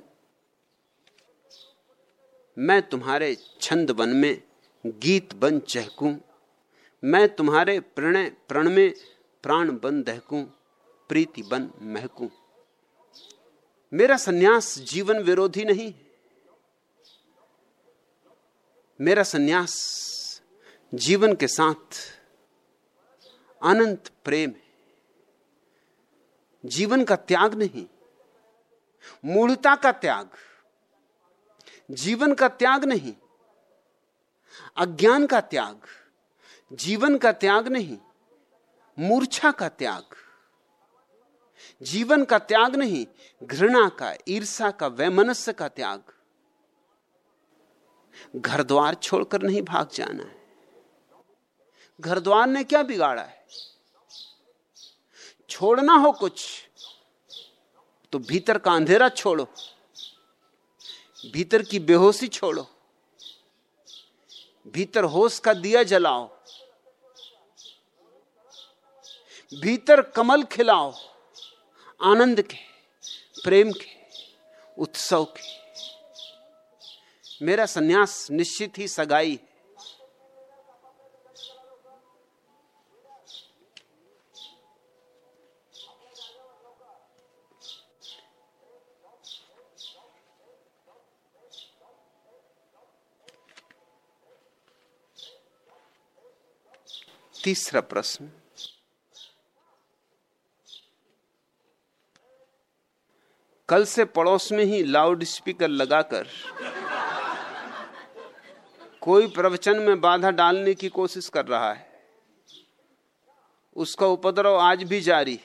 B: मैं तुम्हारे छंद वन में गीत बन चहकू। मैं तुम्हारे प्रणय प्रण में प्राण बन दहकू, प्रीति बन महकू। मेरा सन्यास जीवन विरोधी नहीं मेरा सन्यास जीवन के साथ अनंत प्रेम है। जीवन का त्याग नहीं, मूढ़ता का त्याग, जीवन का त्याग नहीं, अज्ञान का त्याग, जीवन का त्याग नहीं, मूर्छा का त्याग, जीवन का त्याग नहीं, घृणा का ईर्षा का, वैमनस्य का त्याग। घर द्वार छोड़कर नहीं भाग जाना है। घर द्वार ने क्या बिगाड़ा है? छोड़ना हो कुछ तो भीतर का अंधेरा छोड़ो, भीतर की बेहोशी छोड़ो, भीतर होश का दिया जलाओ, भीतर कमल खिलाओ, आनंद के, प्रेम के, उत्सव के। मेरा सन्यास निश्चित ही सगाई। है तीसरा प्रश्न। कल से पड़ोस में ही लाउड स्पीकर लगाकर कोई प्रवचन में बाधा डालने की कोशिश कर रहा है। उसका उपद्रव आज भी जारी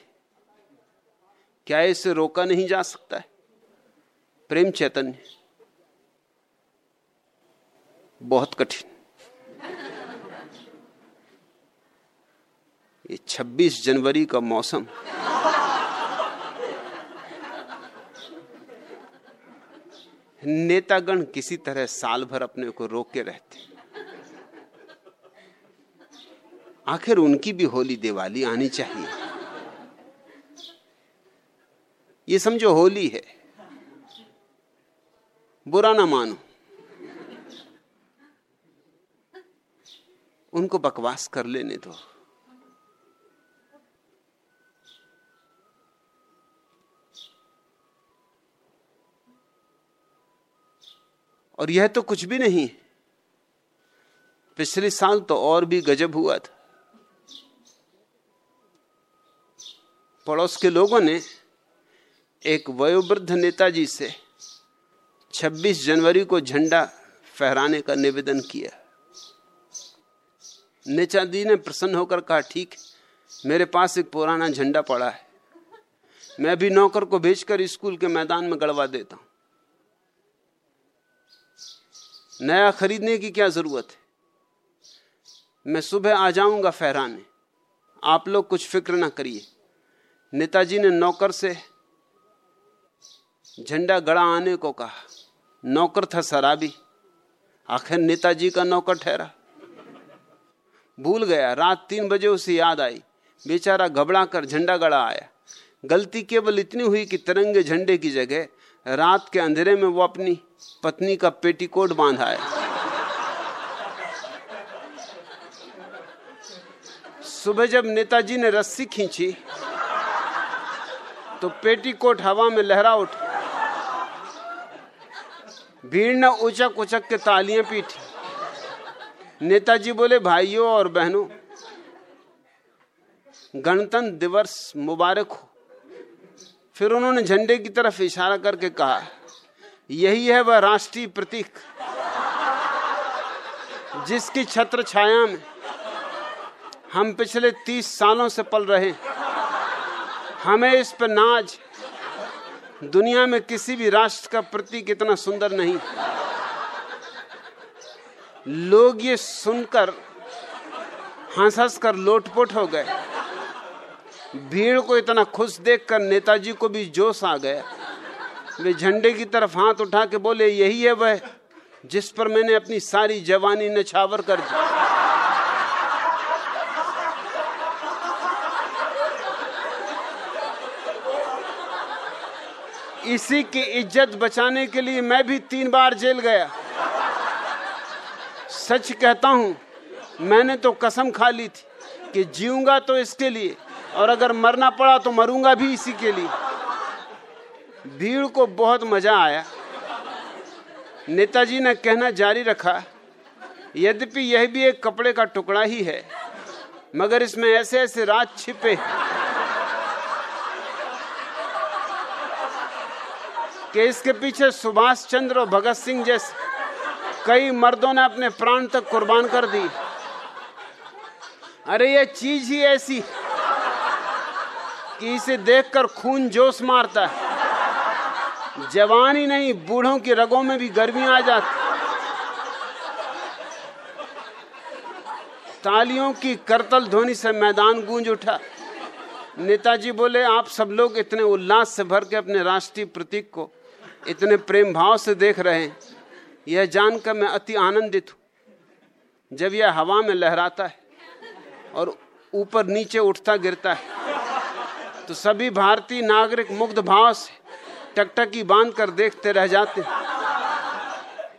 B: क्या इसे रोका नहीं जा सकता है? प्रेम चैतन्य। बहुत कठिन। ये 26 जनवरी का मौसम। नेतागण किसी तरह साल भर अपने को रोक के रहते। आखिर उनकी भी होली दिवाली आनी चाहिए। ये समझो होली है। बुरा ना मानो। उनको बकवास कर लेने दो। और यह तो कुछ भी नहीं। पिछले साल तो और भी गजब हुआ था। पड़ोस के लोगों ने एक वयोवृद्ध नेताजी से 26 जनवरी को झंडा फहराने का निवेदन किया। नेताजी ने प्रसन्न होकर कहा, ठीक, मेरे पास एक पुराना झंडा पड़ा है। मैं भी नौकर को भेजकर स्कूल के मैदान में गड़वा देता हूँ। नया खरीदने की क्या ज़रूरत है? मैं सुबह आ जाऊँगा फहराने आप लोग कुछ फ़िक्र ना करिए। नेताजी ने नौकर से झंडा गड़ा आने को कहा। नौकर था शराबी। आखिर नेताजी का नौकर ठहरा। भूल गया। रात तीन बजे उसे याद आई। बेचारा घबरा कर झंडा गड़ा आया। गलती केवल इतनी हुई कि तिरंगे झंडे की जगह रात के अंधेरे में वो अपनी पत्नी का पेटीकोट बांधा है सुबह जब नेताजी ने रस्सी खींची तो पेटीकोट हवा में लहरा उठी। भीड़ ने उचक उचक के तालियाँ पीटी। नेताजी बोले, भाइयों और बहनों, गणतंत्र दिवस मुबारक हो। फिर उन्होंने झंडे की तरफ़ इशारा करके कहा, यही है वह राष्ट्रीय प्रतीक जिसकी छत्र छाया में हम पिछले तीस सालों से पल रहे हमें इस पर नाज, दुनिया में किसी भी राष्ट्र का प्रतीक इतना सुंदर नहीं। लोग ये सुनकर हंस हंस कर लोटपोट हो गए। भीड़ को इतना खुश देखकर नेताजी को भी जोश आ गया। वे झंडे की तरफ़ हाथ उठा के बोले, यही है वह जिस पर मैंने अपनी सारी जवानी नछावर कर दी। इसी की इज़्ज़त बचाने के लिए मैं भी तीन बार जेल गया। सच कहता हूँ, मैंने तो कसम खा ली थी कि जीऊँगा तो इसके लिए। और अगर मरना पड़ा तो मरूँगा भी इसी के लिए। भीड़ को बहुत मज़ा आया। नेताजी ने कहना जारी रखा, यद्यपि यह भी एक कपड़े का टुकड़ा ही है, मगर इसमें ऐसे ऐसे राज छिपे कि इसके पीछे सुभाष चंद्र और भगत सिंह जैसे कई मर्दों ने अपने प्राण तक कुर्बान कर दी अरे, ये चीज़ ही ऐसी कि इसे देखकर खून जोश मारता है। जवान नहीं, बूढ़ों की रगों में भी गर्मी आ जाती। तालियों की करतल ध्वनि से मैदान गूंज उठा। नेताजी बोले, आप सब लोग इतने उल्लास से भर के अपने राष्ट्रीय प्रतीक को इतने प्रेम भाव से देख रहे हैं। यह जानकर मैं अति आनंदित हूँ। जब यह हवा में लहराता है और ऊपर नीचे उठता गिरता है तो सभी भारतीय नागरिक मुग्ध भाव से टकटकी बाँध कर देखते रह जाते हैं।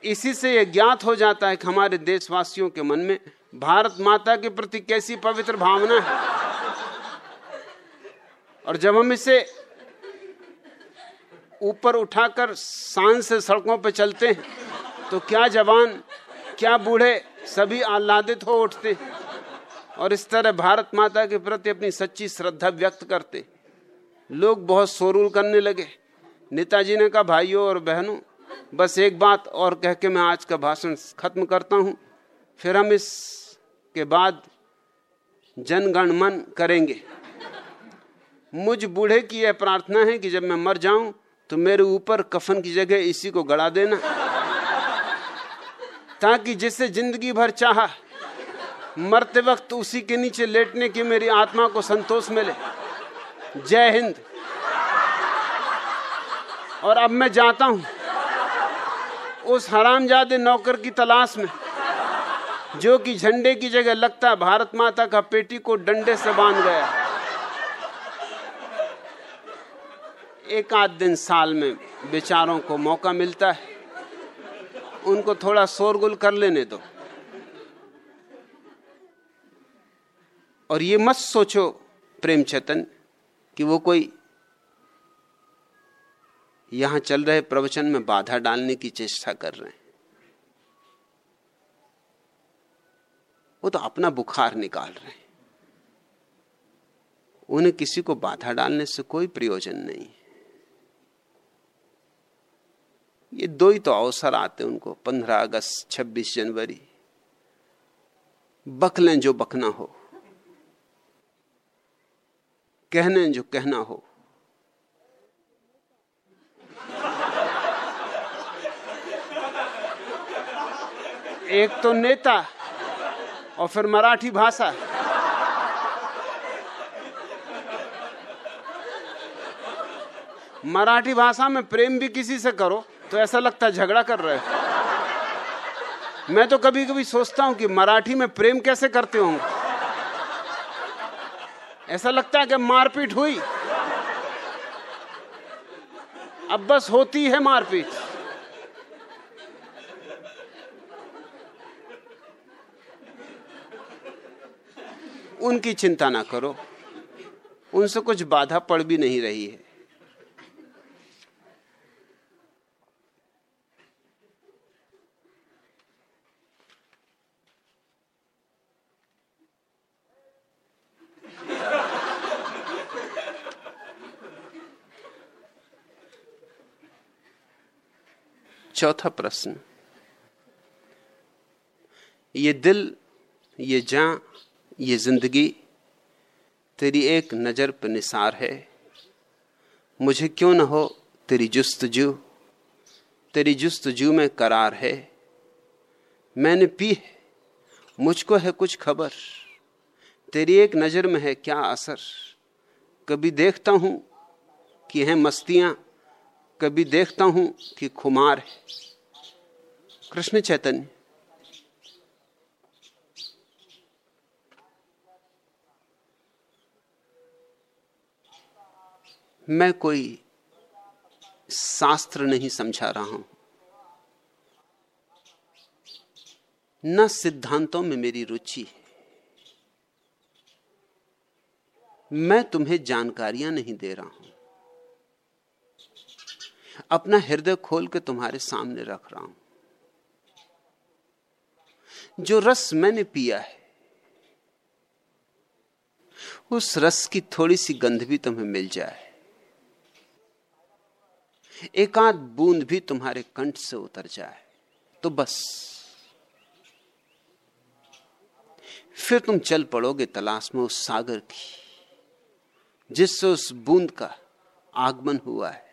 B: इसी से यह ज्ञात हो जाता है कि हमारे देशवासियों के मन में भारत माता के प्रति कैसी पवित्र भावना है। और जब हम इसे ऊपर उठाकर सांस से सड़कों पर चलते हैं तो क्या जवान, क्या बूढ़े सभी आह्लादित हो उठते और इस तरह भारत माता के प्रति अपनी सच्ची श्रद्धा व्यक्त करते लोग बहुत शोरूल करने लगे। नेताजी ने कहा, भाइयों और बहनों, बस एक बात और कह के मैं आज का भाषण खत्म करता हूँ। फिर हम इस के बाद जनगण मन करेंगे। मुझ बूढ़े की यह प्रार्थना है कि जब मैं मर जाऊँ तो मेरे ऊपर कफन की जगह इसी को गड़ा देना। ताकि जिसे ज़िंदगी भर चाहा, मरते वक्त उसी के नीचे लेटने की मेरी आत्मा को संतोष मिले। जय हिंद। और अब मैं जाता हूँ उस हरामजादे नौकर की तलाश में, जो कि झंडे की जगह लगता भारत माता का पेटी को डंडे से बाँध गया। एक आध दिन साल में बेचारों को मौका मिलता है। उनको थोड़ा शोरगुल कर लेने दो। और ये मत सोचो, प्रेम चेतन कि वो कोई यहाँ चल रहे प्रवचन में बाधा डालने की चेष्टा कर रहे हैं। वो तो अपना बुखार निकाल रहे हैं। उन्हें किसी को बाधा डालने से कोई प्रयोजन नहीं ये दो ही तो अवसर आते उनको, पंद्रह अगस्त, छब्बीस जनवरी। बकलें जो बकना हो। कहने जो कहना हो। एक तो नेता और फिर मराठी भाषा। मराठी भाषा में प्रेम भी किसी से करो तो ऐसा लगता है झगड़ा कर रहे मैं तो कभी कभी सोचता हूँ कि मराठी में प्रेम कैसे करते होंगे? ऐसा लगता है कि मारपीट हुई। अब बस होती है मारपीट। उनकी चिंता ना करो। उनसे कुछ बाधा पड़ भी नहीं रही है। चौथा प्रश्न। ये दिल, ये जान, ये ज़िंदगी, तेरी एक नज़र पर निसार है। मुझे क्यों न हो तेरी जुस्तजू? तेरी जुस्तजू में करार है। मैंने पी है, मुझको है कुछ खबर। तेरी एक नज़र में है क्या असर? कभी देखता हूँ कि हैं मस्तियाँ कभी देखता हूँ कि खुमार है। कृष्ण चैतन्य। मैं कोई शास्त्र नहीं समझा रहा हूँ। न सिद्धांतों में मेरी रुचि है। मैं तुम्हें जानकारियाँ नहीं दे रहा हूँ। अपना हृदय खोल के तुम्हारे सामने रख रहा हूँ। जो रस मैंने पिया है, उस रस की थोड़ी सी गंध भी तुम्हें मिल जाए। एकांत बूंद भी तुम्हारे कंठ से उतर जाए। तो बस। फिर तुम चल पड़ोगे तलाश में उस सागर की, जिससे उस बूंद का आगमन हुआ है।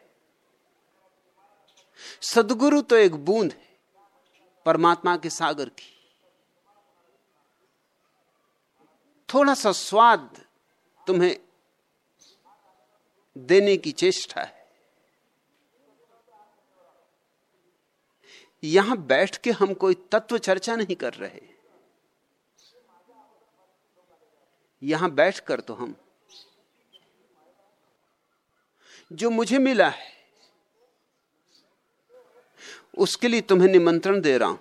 B: सदगुरु तो एक बूंद है, परमात्मा के सागर की। थोड़ा सा स्वाद तुम्हें देने की चेष्टा है। यहाँ बैठ के हम कोई तत्व चर्चा नहीं कर रहे। यहाँ बैठकर तो हम, जो मुझे मिला है उसके लिए तुम्हें निमंत्रण दे रहा हूँ।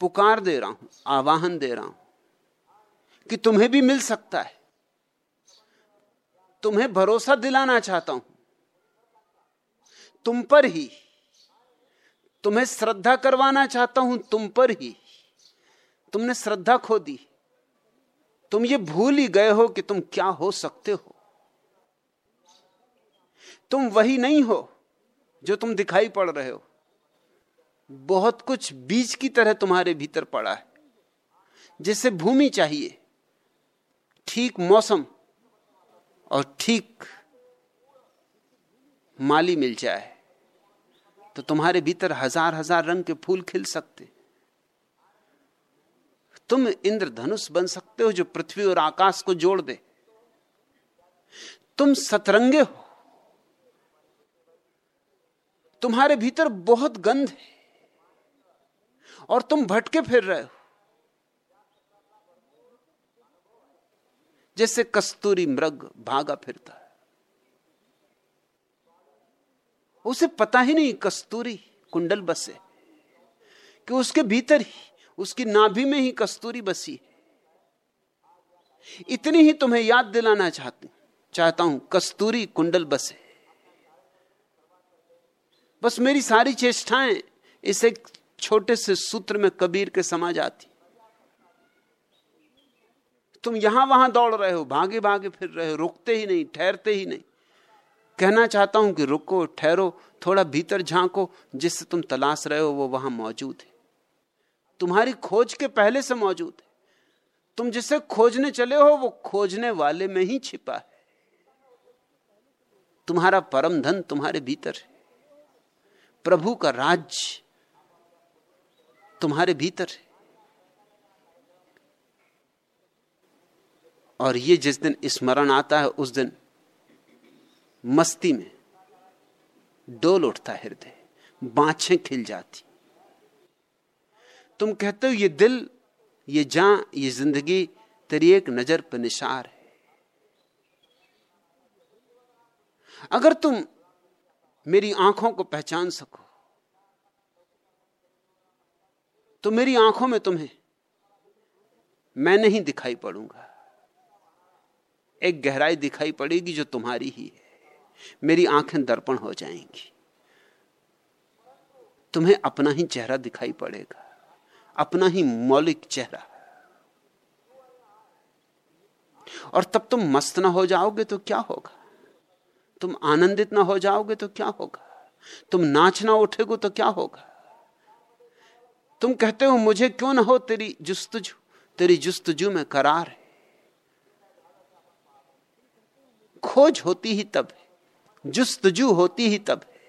B: पुकार दे रहा हूँ, आवाहन दे रहा हूँ कि तुम्हें भी मिल सकता है। तुम्हें भरोसा दिलाना चाहता हूँ। तुम पर ही, तुम्हें श्रद्धा करवाना चाहता हूँ, तुम पर ही। तुमने श्रद्धा खो दी। तुम ये भूल ही गए हो कि तुम क्या हो सकते हो। तुम वही नहीं हो जो तुम दिखाई पड़ रहे हो। बहुत कुछ बीज की तरह तुम्हारे भीतर पड़ा है जिसे भूमि चाहिए। ठीक मौसम और ठीक माली मिल जाए तो तुम्हारे भीतर हज़ार हज़ार रंग के फूल खिल सकते। तुम इंद्रधनुष बन सकते हो जो पृथ्वी और आकाश को जोड़ दे। तुम सतरंगे हो तुम्हारे भीतर बहुत गंध है और तुम भटके फिर रहे हो। जैसे कस्तूरी मृग भागा फिरता है। उसे पता ही नहीं कस्तूरी कुंडल बसे कि उसके भीतर ही, उसकी नाभि में ही कस्तूरी बसी है। इतनी ही तुम्हें याद दिलाना चाहती, चाहता हूँ कस्तूरी कुंडल बसे बस मेरी सारी चेष्टाएँ इस एक छोटे से सूत्र में कबीर के समा जाती तुम यहाँ वहाँ दौड़ रहे हो, भागे भागे फिर रहे हो, रुकते ही नहीं, ठहरते ही नहीं। कहना चाहता हूँ कि रुको, ठहरो, थोड़ा भीतर झांको, जिससे तुम तलाश रहे हो, वो वहाँ मौजूद है। तुम्हारी खोज के पहले से मौजूद है। तुम जिसे खोजने चले हो, वो खोजने वाले में ही छिपा है। तुम्हारा परम धन तुम्हारे भीतर है। प्रभु का राज्य तुम्हारे भीतर है। और ये जिस दिन स्मरण आता है, उस दिन मस्ती में डोल उठता हृदय, बाछें खिल जाती। तुम कहते हो, ये दिल, ये जान ये ज़िंदगी तेरी एक नज़र पर निशार है। अगर तुम मेरी आँखों को पहचान सको। तो मेरी आँखों में तुम्हें मैं नहीं दिखाई पड़ूँगा। एक गहराई दिखाई पड़ेगी जो तुम्हारी ही है। मेरी आँखें दर्पण हो जाएँगी। तुम्हें अपना ही चेहरा दिखाई पड़ेगा। अपना ही मौलिक चेहरा। और तब तुम मस्त ना हो जाओगे तो क्या होगा? तुम आनंदित ना हो जाओगे तो क्या होगा? तुम नाचना उठेगो तो क्या होगा? तुम कहते हो, मुझे क्यों ना हो तेरी जुस्तजू? तेरी जुस्तजू में करार है। खोज होती ही तब है। जुस्तजू होती ही तब है,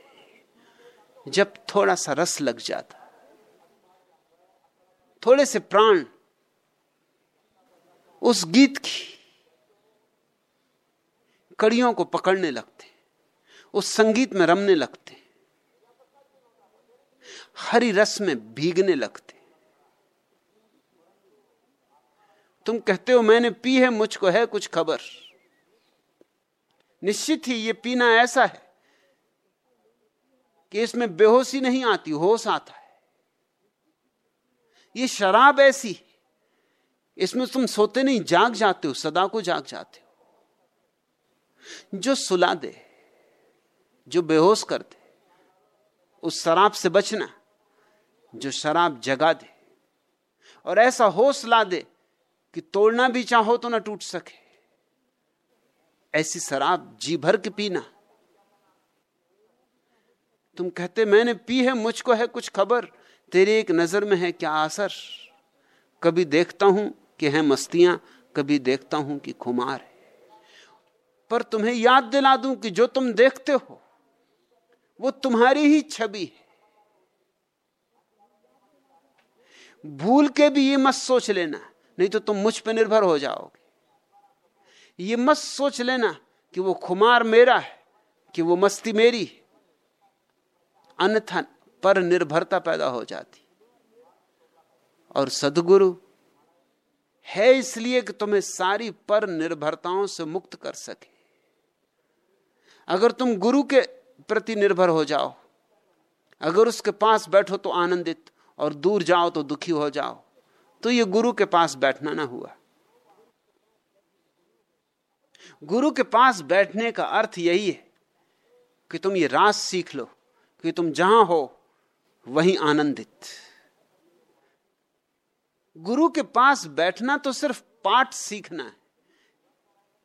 B: जब थोड़ा सा रस लग जाता। थोड़े से प्राण उस गीत की कड़ियों को पकड़ने लगते, उस संगीत में रमने लगते, हरी रस में भीगने लगते। तुम कहते हो, मैंने पी है, मुझको है कुछ खबर? निश्चित ही ये पीना ऐसा है कि इसमें बेहोशी नहीं आती, होश आता है। ये शराब ऐसी इसमें तुम सोते नहीं, जाग जाते हो, सदा को जाग जाते हो। जो सुला दे, जो बेहोश कर दे, उस शराब से बचना, जो शराब जगा दे। और ऐसा होश ला दे कि तोड़ना भी चाहो तो ना टूट सके। ऐसी शराब जी भर के पीना। तुम कहते, मैंने पी है, मुझको है कुछ खबर। तेरी एक नज़र में है क्या असर? कभी देखता हूँ कि है मस्तियाँ, कभी देखता हूँ कि खुमार है। पर तुम्हें याद दिला दूँ कि जो तुम देखते हो, वो तुम्हारी ही छवि है। भूल के भी ये मत सोच लेना, नहीं तो तुम मुझ पर निर्भर हो जाओगे। ये मत सोच लेना कि वो खुमार मेरा है, कि वो मस्ती मेरी अन्यथा पर निर्भरता पैदा हो जाती। और सदगुरु है इसलिए कि तुम्हें सारी पर निर्भरताओं से मुक्त कर सके। अगर तुम गुरु के प्रति निर्भर हो जाओ, अगर उसके पास बैठो तो आनंदित और दूर जाओ तो दुखी हो जाओ तो ये गुरु के पास बैठना ना हुआ। गुरु के पास बैठने का अर्थ यही है कि तुम ये रास सीख लो कि तुम जहाँ हो, वहीं आनंदित। गुरु के पास बैठना तो सिर्फ़ पाठ सीखना है।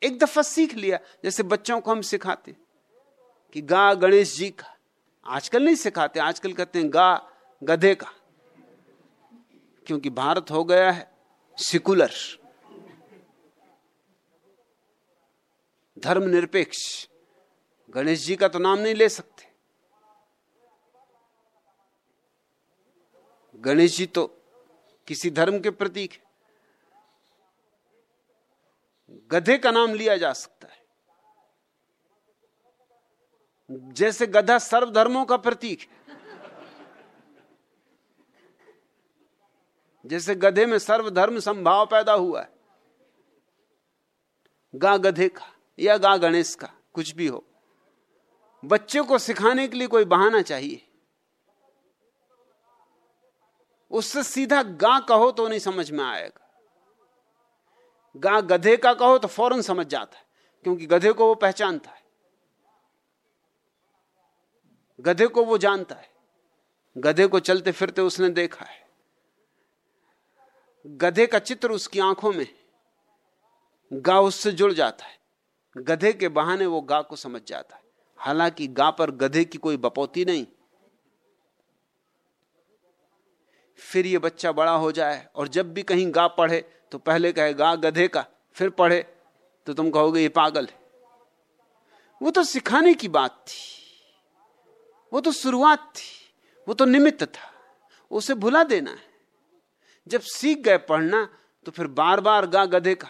B: एक दफ़ा सीख लिया, जैसे बच्चों को हम सिखाते। कि गा गणेश जी का। आजकल नहीं सिखाते, आजकल कहते हैं गा गधे का। क्योंकि भारत हो गया है सिकुलर। धर्मनिरपेक्ष। गणेश जी का तो नाम नहीं ले सकते। गणेश जी तो किसी धर्म के प्रतीक है। गधे का नाम लिया जा सकता है। जैसे गधा सर्वधर्मों का प्रतीक। जैसे गधे में सर्वधर्म संभाव पैदा हुआ है। गा गधे का या गा गणेश का, कुछ भी हो। बच्चे को सिखाने के लिए कोई बहाना चाहिए। उससे सीधा गा कहो तो नहीं समझ में आएगा। गा गधे का कहो तो फ़ौरन समझ जाता है, क्योंकि गधे को वो पहचानता है। गधे को वो जानता है। गधे को चलते फिरते उसने देखा है। गधे का चित्र उसकी आँखों में गा उससे जुड़ जाता है। गधे के बहाने वो गा को समझ जाता है। हालाँकि गा पर गधे की कोई बपौती नहीं। फिर ये बच्चा बड़ा हो जाए और जब भी कहीं गा पढ़े तो पहले कहे, गा गधे का। फिर पढ़े तो तुम कहोगे, ये पागल है। वो तो सिखाने की बात थी। वो तो शुरुआत थी, वो तो निमित्त था, उसे भुला देना है। जब सीख गए पढ़ना तो फिर बार बार गा गधे का।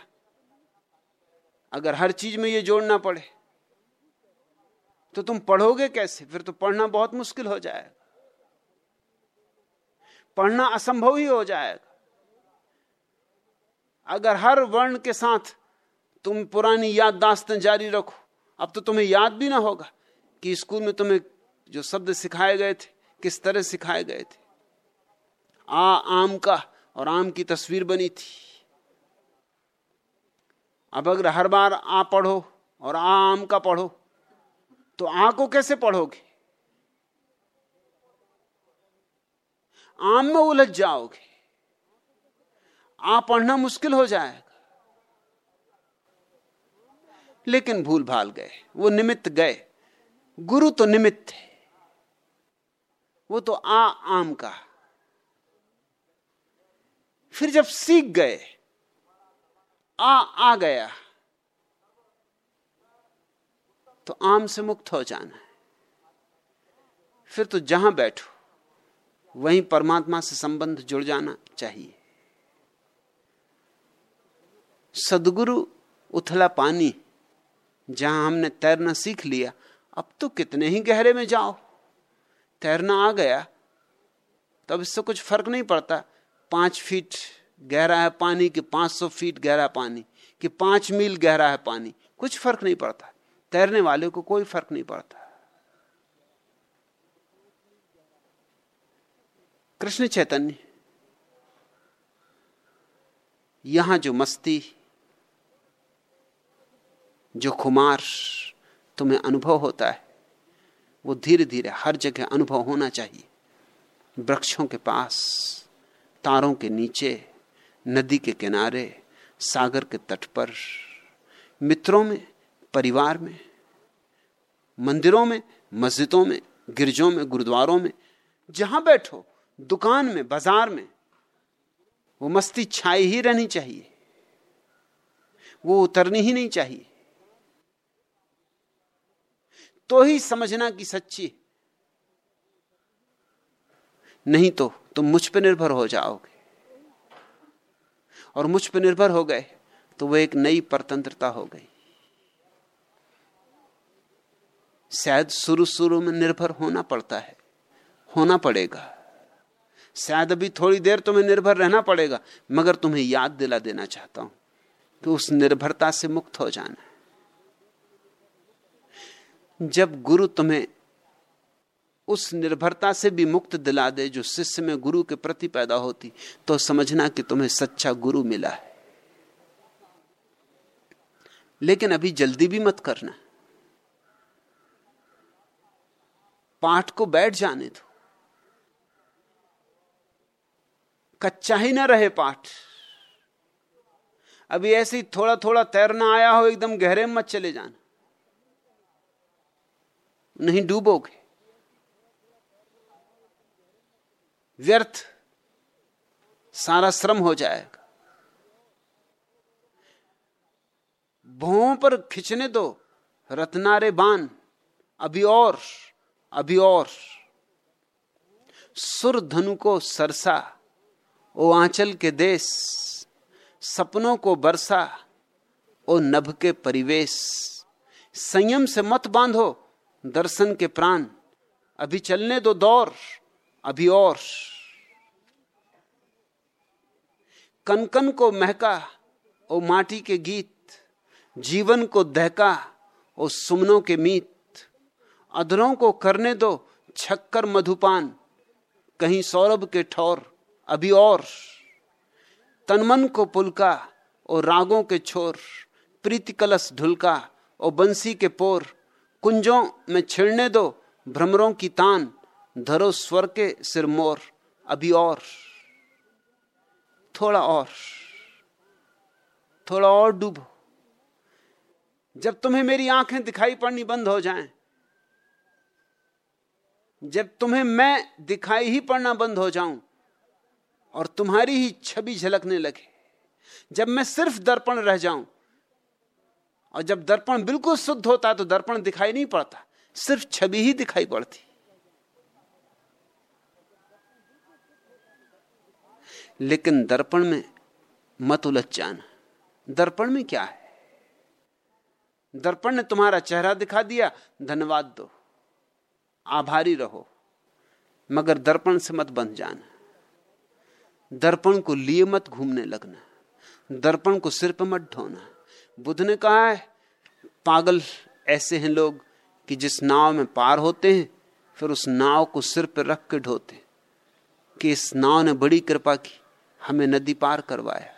B: अगर हर चीज़ में ये जोड़ना पड़े तो तुम पढ़ोगे कैसे? फिर तो पढ़ना बहुत मुश्किल हो जाएगा। पढ़ना असंभव ही हो जाएगा। अगर हर वर्ण के साथ तुम पुरानी याददाश्तें जारी रखो, अब तो तुम्हें याद भी ना होगा कि स्कूल में तुम्हें जो शब्द सिखाए गए थे, किस तरह सिखाए गए थे? आ आम का और आम की तस्वीर बनी थी। अब अगर हर बार आ पढ़ो और आ आम का पढ़ो तो आ को कैसे पढ़ोगे? आम में उलझ जाओगे। आ पढ़ना मुश्किल हो जाएगा। लेकिन भूल भाल गए, वो निमित्त गए। गुरु तो निमित्त थे वो तो आ आम का। फिर जब सीख गए, आ आ गया तो आम से मुक्त हो जाना है। फिर तो जहाँ बैठो, वहीं परमात्मा से संबंध जुड़ जाना चाहिए। सदगुरु उथला पानी, जहाँ हमने तैरना सीख लिया, अब तो कितने ही गहरे में जाओ। तैरना आ गया, तब इससे कुछ फ़र्क नहीं पड़ता। पाँच फीट गहरा है पानी कि पाँच सौ फीट गहरा पानी, कि पाँच मील गहरा है पानी, कुछ फ़र्क नहीं पड़ता। तैरने वाले को कोई फ़र्क नहीं पड़ता। कृष्ण चैतन्य, यहाँ जो मस्ती, जो खुमार तुम्हें अनुभव होता है वो धीरे धीरे हर जगह अनुभव होना चाहिए। वृक्षों के पास, तारों के नीचे, नदी के किनारे, सागर के तट पर, मित्रों में, परिवार में, मंदिरों में, मस्जिदों में, गिरजों में, गुरुद्वारों में, जहाँ बैठो, दुकान में, बाज़ार में, वो मस्ती छाई ही रहनी चाहिए। वो उतरनी ही नहीं चाहिए। तो ही समझना कि सच्ची। नहीं तो तुम मुझ पर निर्भर हो जाओगे। और मुझ पर निर्भर हो गए तो वह एक नई परतंत्रता हो गई। शायद शुरू शुरू में निर्भर होना पड़ता है, होना पड़ेगा। शायद अभी थोड़ी देर तुम्हें निर्भर रहना पड़ेगा, मगर तुम्हें याद दिला देना चाहता हूँ कि उस निर्भरता से मुक्त हो जाना जब गुरु तुम्हें उस निर्भरता से भी मुक्त दिला दे जो शिष्य में गुरु के प्रति पैदा होती तो समझना कि तुम्हें सच्चा गुरु मिला है। लेकिन अभी जल्दी भी मत करना। पाठ को बैठ जाने दो। कच्चा ही ना रहे पाठ। अभी ऐसे ही थोड़ा थोड़ा तैरना आया हो, एकदम गहरे मत चले जाना। नहीं डूबोगे। व्यर्थ सारा श्रम हो जाएगा। भों पर खिंचने दो, रत्नारे बान अभी और अभी और। सुर धनु को सरसा, ओ आंचल के देश, सपनों को बरसा, ओ नभ के परिवेश। संयम से मत बांधो दर्शन के प्राण। अभी चलने दो दौर, अभी और। कनकन को महका ओ माटी के गीत, जीवन को दहका ओ सुमनों के मीत। अधरों को करने दो छक्कर मधुपान, कहीं सौरभ के ठौर, अभी और। तनमन को पुलका और रागों के छोर प्रीति कलश ढुलका और बंसी के पोर कुंजों में छिड़ने दो भ्रमरों की तान धरो स्वर के सिर मोर अभी और। थोड़ा और थोड़ा और डूबो। जब तुम्हें मेरी आँखें दिखाई पड़नी बंद हो जाएँ, जब तुम्हें मैं दिखाई ही पड़ना बंद हो जाऊँ और तुम्हारी ही छवि झलकने लगे जब मैं सिर्फ़ दर्पण रह जाऊँ और जब दर्पण बिल्कुल शुद्ध होता तो दर्पण दिखाई नहीं पड़ता, सिर्फ़ छवि ही दिखाई पड़ती। लेकिन दर्पण में मत उलझ जाना। दर्पण में क्या है? दर्पण ने तुम्हारा चेहरा दिखा दिया, धन्यवाद दो। आभारी रहो, मगर दर्पण से मत बन जाना। दर्पण को लिए मत घूमने लगना। दर्पण को सिर पर मत ढोना। बुद्ध ने कहा है, पागल ऐसे हैं लोग कि जिस नाव में पार होते हैं, फिर उस नाव को सिर पर रख के ढोते कि इस नाव ने बड़ी कृपा की, हमें नदी पार करवाया।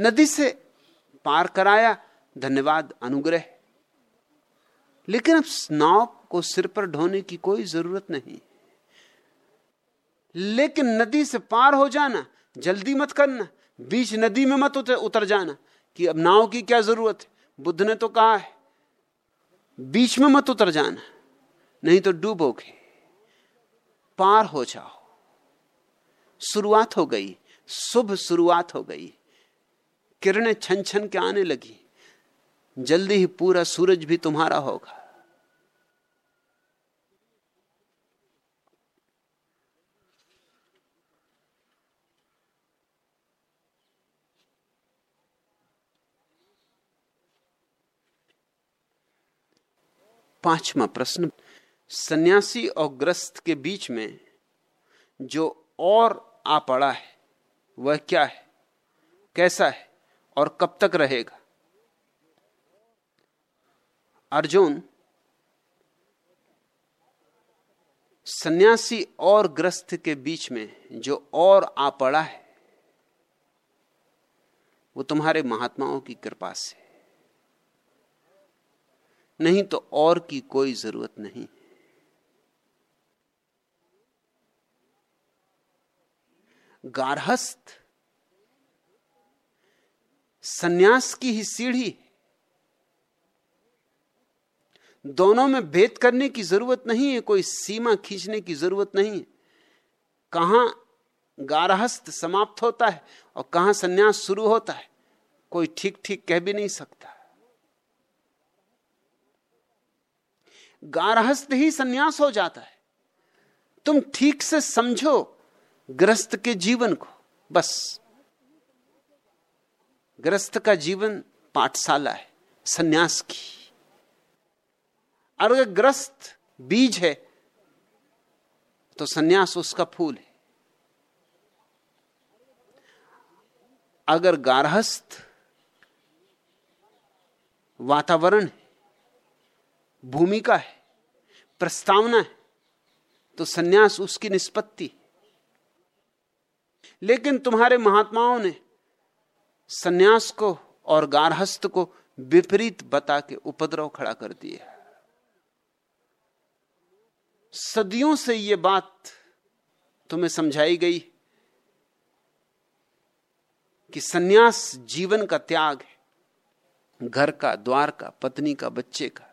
B: नदी से पार कराया, धन्यवाद, अनुग्रह। लेकिन अब नाव को सिर पर ढोने की कोई ज़रूरत नहीं। लेकिन नदी से पार हो जाना, जल्दी मत करना। बीच नदी में मत उतर जाना कि अब नाव की क्या ज़रूरत है? बुद्ध ने तो कहा है, बीच में मत उतर जाना, नहीं तो डूबोगे। पार हो जाओ। शुरुआत हो गई, शुभ शुरुआत हो गई। किरणें छन छन के आने लगी। जल्दी ही पूरा सूरज भी तुम्हारा होगा। पांचवा प्रश्न, सन्यासी और ग्रस्त के बीच में जो और आ पड़ा है, वह क्या है? कैसा है? और कब तक रहेगा? अर्जुन, सन्यासी और ग्रस्त के बीच में जो और आ पड़ा है, वो तुम्हारे महात्माओं की कृपा से नहीं तो और की कोई ज़रूरत नहीं। गारहस्थ, सन्यास की ही सीढ़ी। दोनों में भेद करने की ज़रूरत नहीं है, कोई सीमा खींचने की ज़रूरत नहीं है। कहाँ गारहस्थ समाप्त होता है और कहाँ सन्यास शुरू होता है, कोई ठीक ठीक कह भी नहीं सकता। गारहस्थ ही सन्यास हो जाता है। तुम ठीक से समझो ग्रस्त के जीवन को। बस। ग्रस्त का जीवन पाठशाला है, सन्यास की। अगर ग्रस्त बीज है तो सन्यास उसका फूल है। अगर गारहस्थ वातावरण है भूमिका है, प्रस्तावना है तो सन्यास उसकी निष्पत्ति लेकिन तुम्हारे महात्माओं ने सन्यास को और गारहस्थ को विपरीत बता के उपद्रव खड़ा कर दिया। सदियों से यह बात तुम्हें समझाई गई कि सन्यास जीवन का त्याग है, घर का, द्वार का, पत्नी का, बच्चे का।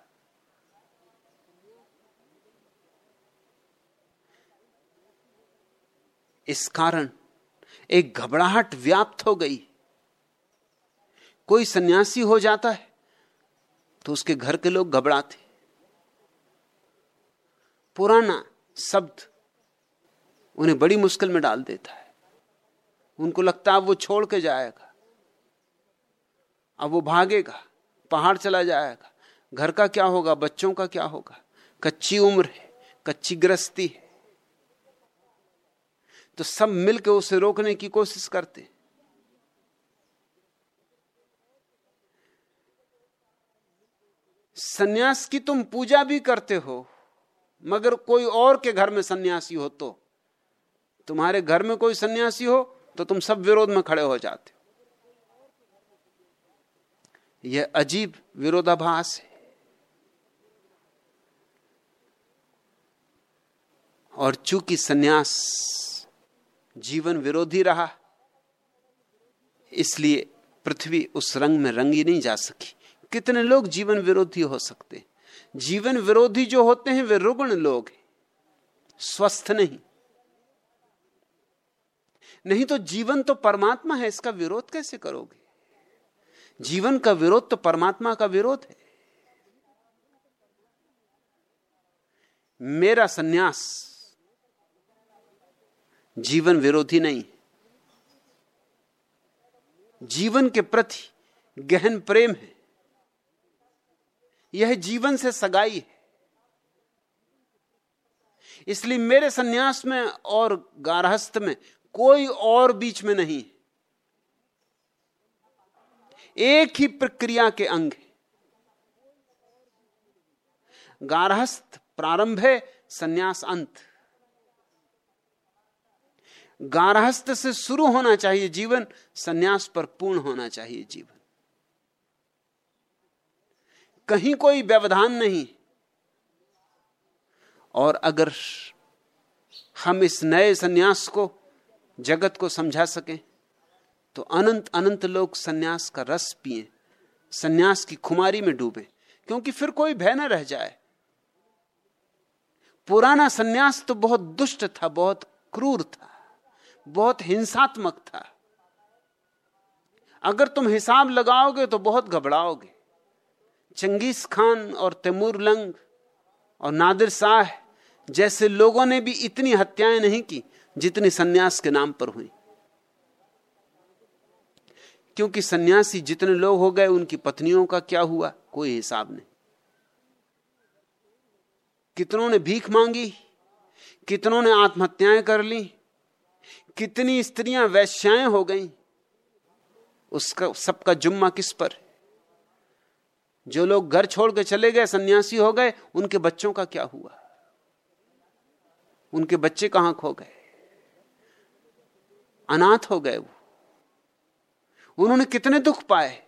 B: इस कारण एक घबराहट व्याप्त हो गई। कोई सन्यासी हो जाता है तो उसके घर के लोग घबराते। पुराना शब्द उन्हें बड़ी मुश्किल में डाल देता है। उनको लगता है वो छोड़ के जाएगा। अब वो भागेगा, पहाड़ चला जाएगा। घर का क्या होगा, बच्चों का क्या होगा? कच्ची उम्र है, कच्ची ग्रस्ती है। तो सब मिलकर उसे रोकने की कोशिश करते। सन्यास की तुम पूजा भी करते हो, मगर कोई और के घर में सन्यासी हो तो। तुम्हारे घर में कोई सन्यासी हो तो तुम सब विरोध में खड़े हो जाते हो। यह अजीब विरोधाभास है। और चूँकि सन्यास जीवन विरोधी रहा। इसलिए पृथ्वी उस रंग में रंगी नहीं जा सकी। कितने लोग जीवन विरोधी हो सकते जीवन विरोधी जो होते हैं, वे रुग्ण लोग हैं। स्वस्थ नहीं। नहीं तो जीवन तो परमात्मा है, इसका विरोध कैसे करोगे? जीवन का विरोध तो परमात्मा का विरोध है। मेरा सन्यास जीवन विरोधी नहीं। जीवन के प्रति गहन प्रेम है। यह जीवन से सगाई है। इसलिए मेरे सन्यास में और गारहस्थ में कोई और बीच में नहीं एक ही प्रक्रिया के अंग है। गारहस्थ प्रारंभ है, सन्यास अंत। गारहस्थ से शुरू होना चाहिए जीवन, सन्यास पर पूर्ण होना चाहिए जीवन। कहीं कोई व्यवधान नहीं। और अगर हम इस नए सन्यास को, जगत को समझा सकें तो अनंत अनंत लोग सन्यास का रस पिए, सन्यास की खुमारी में डूबे, क्योंकि फिर कोई भय न रह जाए। पुराना सन्यास तो बहुत दुष्ट था, बहुत क्रूर था। बहुत हिंसात्मक था। अगर तुम हिसाब लगाओगे तो बहुत घबराओगे। चंगेज खान और तैमूर लंग और नादिर शाह जैसे लोगों ने भी इतनी हत्याएँ नहीं की जितनी सन्यास के नाम पर हुई। क्योंकि सन्यासी जितने लोग हो गए, उनकी पत्नियों का क्या हुआ? कोई हिसाब नहीं। कितनों ने भीख मांगी, कितनों ने आत्महत्याएँ कर ली कितनी स्त्रियाँ वैश्याएँ हो गई। उसका, सबका जुम्मा किस पर? जो लोग घर छोड़ के चले गए, सन्यासी हो गए, उनके बच्चों का क्या हुआ? उनके बच्चे कहाँ खो गए? अनाथ हो गए वो। उन्होंने कितने दुख पाए?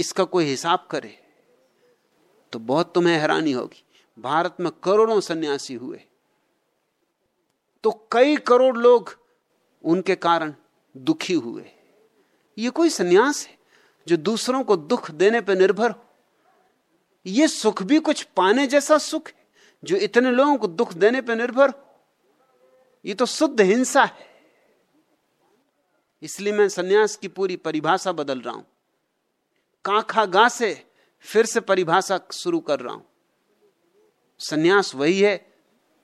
B: इसका कोई हिसाब करे तो बहुत तुम्हें हैरानी होगी। भारत में करोड़ों सन्यासी हुए। तो कई करोड़ लोग उनके कारण दुखी हुए। यह कोई सन्यास है जो दूसरों को दुख देने पर निर्भर हो। यह सुख भी कुछ पाने जैसा सुख है जो इतने लोगों को दुख देने पर निर्भर हो। यह तो शुद्ध हिंसा है। इसलिए मैं सन्यास की पूरी परिभाषा बदल रहा हूँ। काखा गा से फिर से परिभाषा शुरू कर रहा हूँ। सन्यास वही है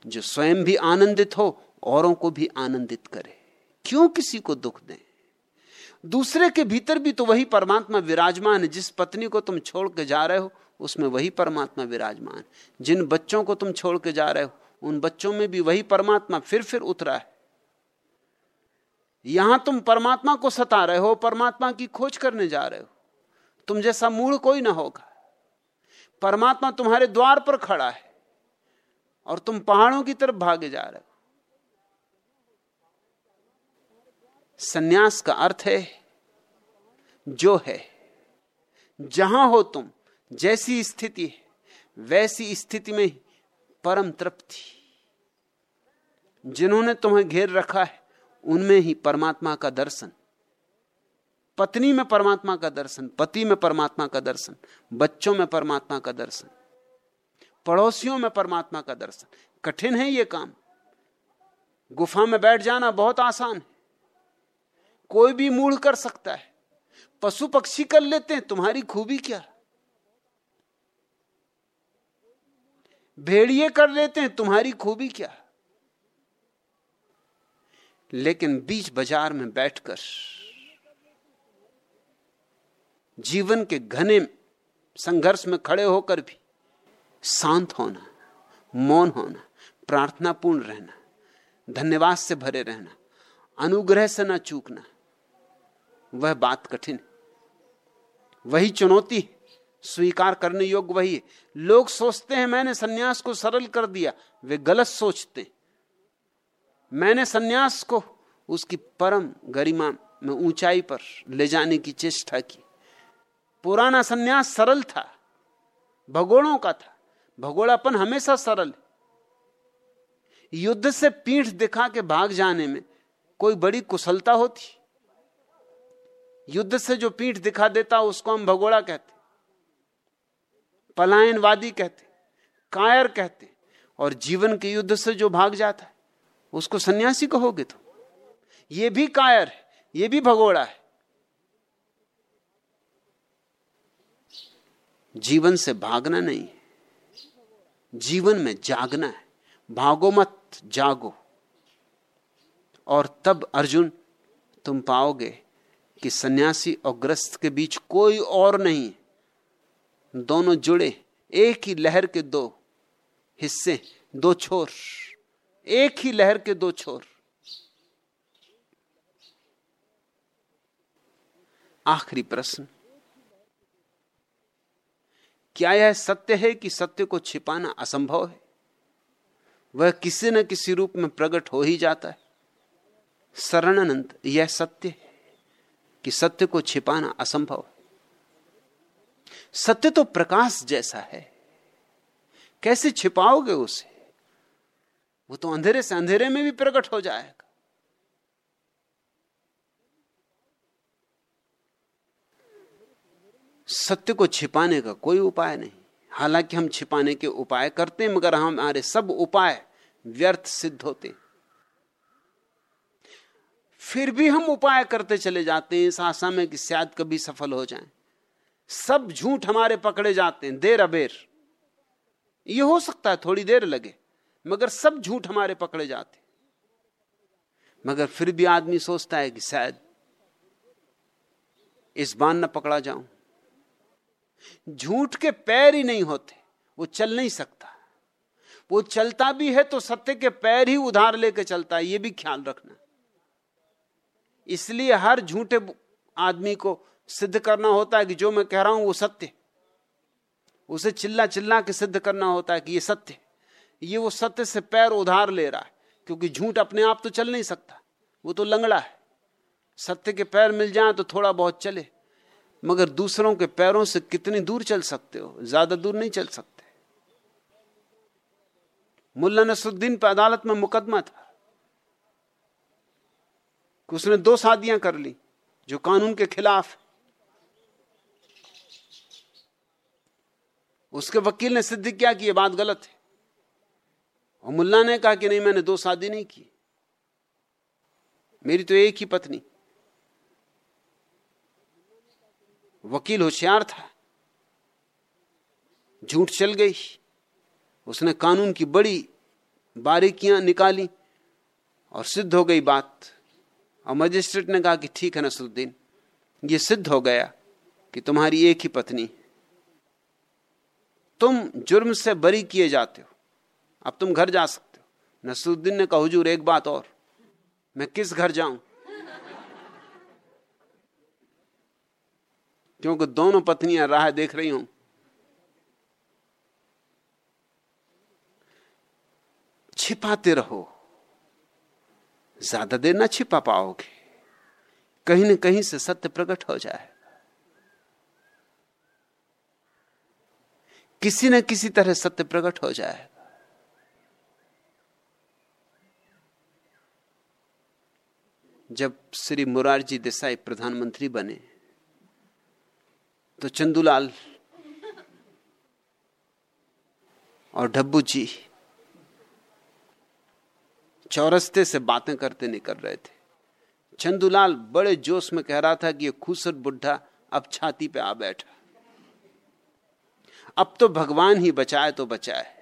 B: जो स्वयं भी आनंदित हो, औरों को भी आनंदित करे। क्यों किसी को दुख दें? दूसरे के भीतर भी तो वही परमात्मा विराजमान है। जिस पत्नी को तुम छोड़ के जा रहे हो, उसमें वही परमात्मा विराजमान। जिन बच्चों को तुम छोड़ के जा रहे हो, उन बच्चों में भी वही परमात्मा फिर फिर उतरा है। यहाँ तुम परमात्मा को सता रहे हो, परमात्मा की खोज करने जा रहे हो। तुम जैसा मूड कोई ना होगा। परमात्मा तुम्हारे द्वार पर खड़ा है और तुम पहाड़ों की तरफ़ भागे जा रहे हो। सन्यास का अर्थ है, जो है। जहाँ हो तुम, जैसी स्थिति है, वैसी स्थिति में परम तृप्ति। जिन्होंने तुम्हें घेर रखा है, उनमें ही परमात्मा का दर्शन। पत्नी में परमात्मा का दर्शन, पति में परमात्मा का दर्शन, बच्चों में परमात्मा का दर्शन, पड़ोसियों में परमात्मा का दर्शन। कठिन है यह काम। गुफा में बैठ जाना बहुत आसान है। कोई भी मूढ़ कर सकता है। पशु पक्षी कर लेते हैं, तुम्हारी खूबी क्या? भेड़िए कर लेते हैं, तुम्हारी खूबी क्या? लेकिन बीच बाज़ार में बैठकर, जीवन के घने संघर्ष में खड़े होकर भी शांत होना, मौन होना, प्रार्थनापूर्ण रहना, धन्यवाद से भरे रहना, अनुग्रह से ना चूकना वह बात कठिन वही चुनौती स्वीकार करने योग्य वही है। लोग सोचते हैं, मैंने सन्यास को सरल कर दिया। वे गलत सोचते मैंने सन्यास को उसकी परम गरिमा में ऊंचाई पर ले जाने की चेष्टा की। पुराना सन्यास सरल था। भगोड़ों का था। भगोड़ापन हमेशा सरल है। युद्ध से पीठ दिखा के भाग जाने में कोई बड़ी कुशलता होती। युद्ध से जो पीठ दिखा देता, उसको हम भगोड़ा कहते पलायनवादी कहते कायर कहते और जीवन के युद्ध से जो भाग जाता है, उसको सन्यासी कहोगे तो। ये भी कायर है, ये भी भगोड़ा है। जीवन से भागना नहीं है, जीवन में जागना है। भागो मत, जागो, और तब अर्जुन तुम पाओगे कि सन्यासी और ग्रस्त के बीच कोई और नहीं। दोनों जुड़े, एक ही लहर के दो हिस्से, दो छोर। एक ही लहर के दो छोर। आखिरी प्रश्न। क्या यह सत्य है कि सत्य को छिपाना असंभव है? वह किसी न किसी रूप में प्रकट हो ही जाता है। शरणानंद, यह सत्य है। कि सत्य को छिपाना असंभव है। सत्य तो प्रकाश जैसा है। कैसे छिपाओगे उसे? वो तो अंधेरे से अंधेरे में भी प्रकट हो जाएगा। सत्य को छिपाने का कोई उपाय नहीं। हालाँकि हम छिपाने के उपाय करते हैं, मगर हमारे सब उपाय व्यर्थ सिद्ध होते फिर भी हम उपाय करते चले जाते हैं इस आशा में कि शायद कभी सफल हो जाएँ। सब झूठ हमारे पकड़े जाते हैं, देर अबेर। यह हो सकता है, थोड़ी देर लगे, मगर सब झूठ हमारे पकड़े जाते मगर फिर भी आदमी सोचता है कि शायद इस बार न पकड़ा जाऊँ। झूठ के पैर ही नहीं होते, वो चल नहीं सकता। वो चलता भी है तो सत्य के पैर ही उधार लेके चलता है, ये भी ख्याल रखना। इसलिए हर झूठे आदमी को सिद्ध करना होता है कि जो मैं कह रहा हूँ वो सत्य उसे चिल्ला चिल्ला के सिद्ध करना होता है कि ये सत्य ये वो सत्य से पैर उधार ले रहा है, क्योंकि झूठ अपने आप तो चल नहीं सकता। वो तो लंगड़ा है। सत्य के पैर मिल जाए तो थोड़ा बहुत चले, मगर दूसरों के पैरों से कितनी दूर चल सकते हो? ज़्यादा दूर नहीं चल सकते। मुल्ला नसरुद्दीन पर अदालत में मुकदमा था। कि उसने दो शादियाँ कर ली, जो कानून के खिलाफ। उसके वकील ने सिद्ध किया कि यह बात गलत है। और मुल्ला ने कहा कि नहीं, मैंने दो शादी नहीं की। मेरी तो एक ही पत्नी। वकील होशियार था। झूठ चल गई। उसने कानून की बड़ी बारीकियाँ निकाली और सिद्ध हो गई बात। और मजिस्ट्रेट ने कहा कि ठीक है नसरुद्दीन, ये सिद्ध हो गया कि तुम्हारी एक ही पत्नी। तुम जुर्म से बरी किए जाते हो, अब तुम घर जा सकते हो। नसरुद्दीन ने कहा, हुजूर, एक बात और, मैं किस घर जाऊँ? क्योंकि दोनों पत्नियाँ राह देख रही हूँ। छिपाते रहो। ज़्यादा देर ना छिपा पाओगे। कहीं न कहीं से सत्य प्रकट हो जाए। किसी न किसी तरह सत्य प्रकट हो जाए। जब श्री मुरारजी देसाई प्रधानमंत्री बने तो चंदूलाल और डब्बू जी चौरस्ते से बातें करते निकल रहे थे। चंदूलाल बड़े जोश में कह रहा था कि ये खूसर बुढ़ा अब छाती पे आ बैठा। अब तो भगवान ही बचाए तो बचाए।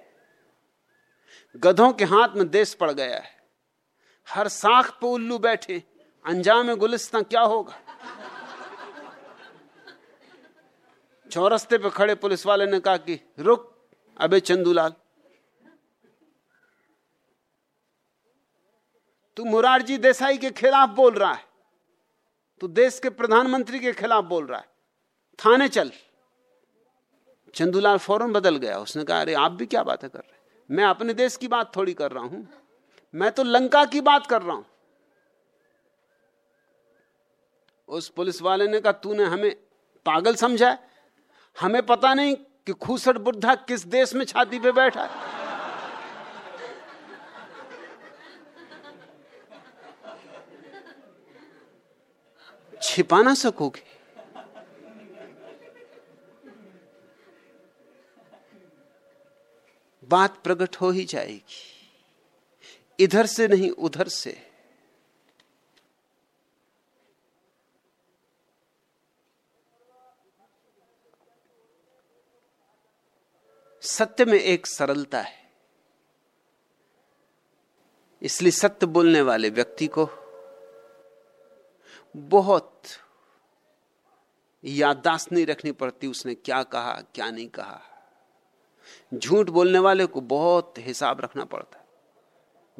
B: गधों के हाथ में देश पड़ गया है। हर साख पे उल्लू बैठे। अंजाम गुलिस्तान क्या होगा? चौरस्ते पे खड़े पुलिस वाले ने कहा कि रुक, अबे चंदूलाल। तू मुरारजी देसाई के खिलाफ बोल रहा है। तू देश के प्रधानमंत्री के खिलाफ बोल रहा है। थाने चल। चंदूलाल फ़ौरन बदल गया। उसने कहा, अरे, आप भी क्या बातें कर रहे मैं अपने देश की बात थोड़ी कर रहा हूँ। मैं तो लंका की बात कर रहा हूँ। उस पुलिस वाले ने कहा, तूने हमें पागल समझा हमें पता नहीं कि खूसट बुद्धा किस देश में छाती पे बैठा है। छिपा ना सकोगे? बात प्रकट हो ही जाएगी। इधर से नहीं, उधर से। सत्य में एक सरलता है। इसलिए सत्य बोलने वाले व्यक्ति को बहुत याददाश्त नहीं रखनी पड़ती, उसने क्या कहा, क्या नहीं कहा। झूठ बोलने वाले को बहुत हिसाब रखना पड़ता है।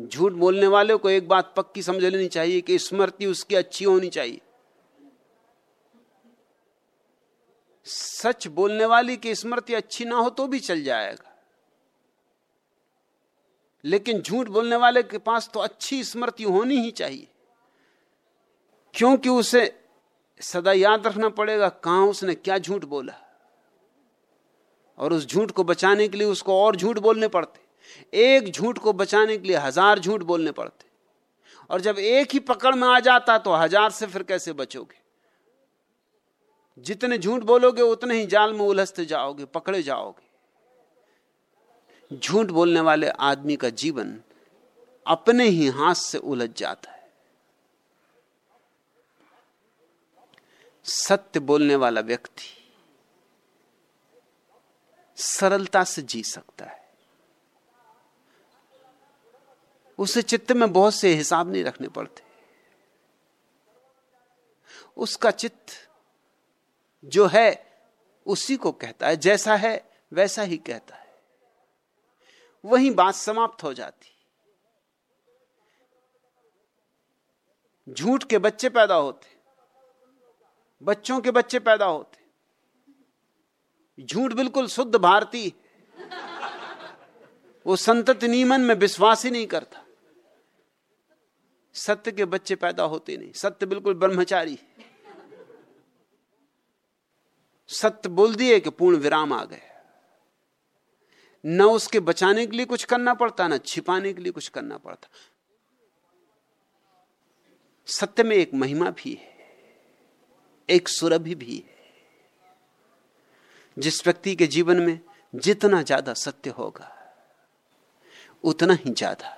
B: झूठ बोलने वाले को एक बात पक्की समझ लेनी चाहिए कि स्मृति उसकी अच्छी होनी चाहिए। सच बोलने वाली की स्मृति अच्छी ना हो तो भी चल जाएगा। लेकिन झूठ बोलने वाले के पास तो अच्छी स्मृति होनी ही चाहिए। क्योंकि उसे सदा याद रखना पड़ेगा कहाँ उसने क्या झूठ बोला। और उस झूठ को बचाने के लिए उसको और झूठ बोलने पड़ते। एक झूठ को बचाने के लिए हज़ार झूठ बोलने पड़ते। और जब एक ही पकड़ में आ जाता तो हज़ार से फिर कैसे बचोगे? जितने झूठ बोलोगे, उतने ही जाल में उलझते जाओगे, पकड़े जाओगे। झूठ बोलने वाले आदमी का जीवन अपने ही हाथ से उलझ जाता है। सत्य बोलने वाला व्यक्ति सरलता से जी सकता है। उसे चित्त में बहुत से हिसाब नहीं रखने पड़ते। उसका चित्त जो है, उसी को कहता है, जैसा है, वैसा ही कहता है। वही बात समाप्त हो जाती। झूठ के बच्चे पैदा होते। बच्चों के बच्चे पैदा होते झूठ बिल्कुल शुद्ध भारती वो संतत नियमन में विश्वास ही नहीं करता। सत्य के बच्चे पैदा होते नहीं। सत्य बिल्कुल ब्रह्मचारी सत्य बोल दिए कि पूर्ण विराम आ गए न उसके बचाने के लिए कुछ करना पड़ता, ना छिपाने के लिए कुछ करना पड़ता। सत्य में एक महिमा भी है। एक सुरभि भी है। जिस व्यक्ति के जीवन में जितना ज़्यादा सत्य होगा, उतना ही ज़्यादा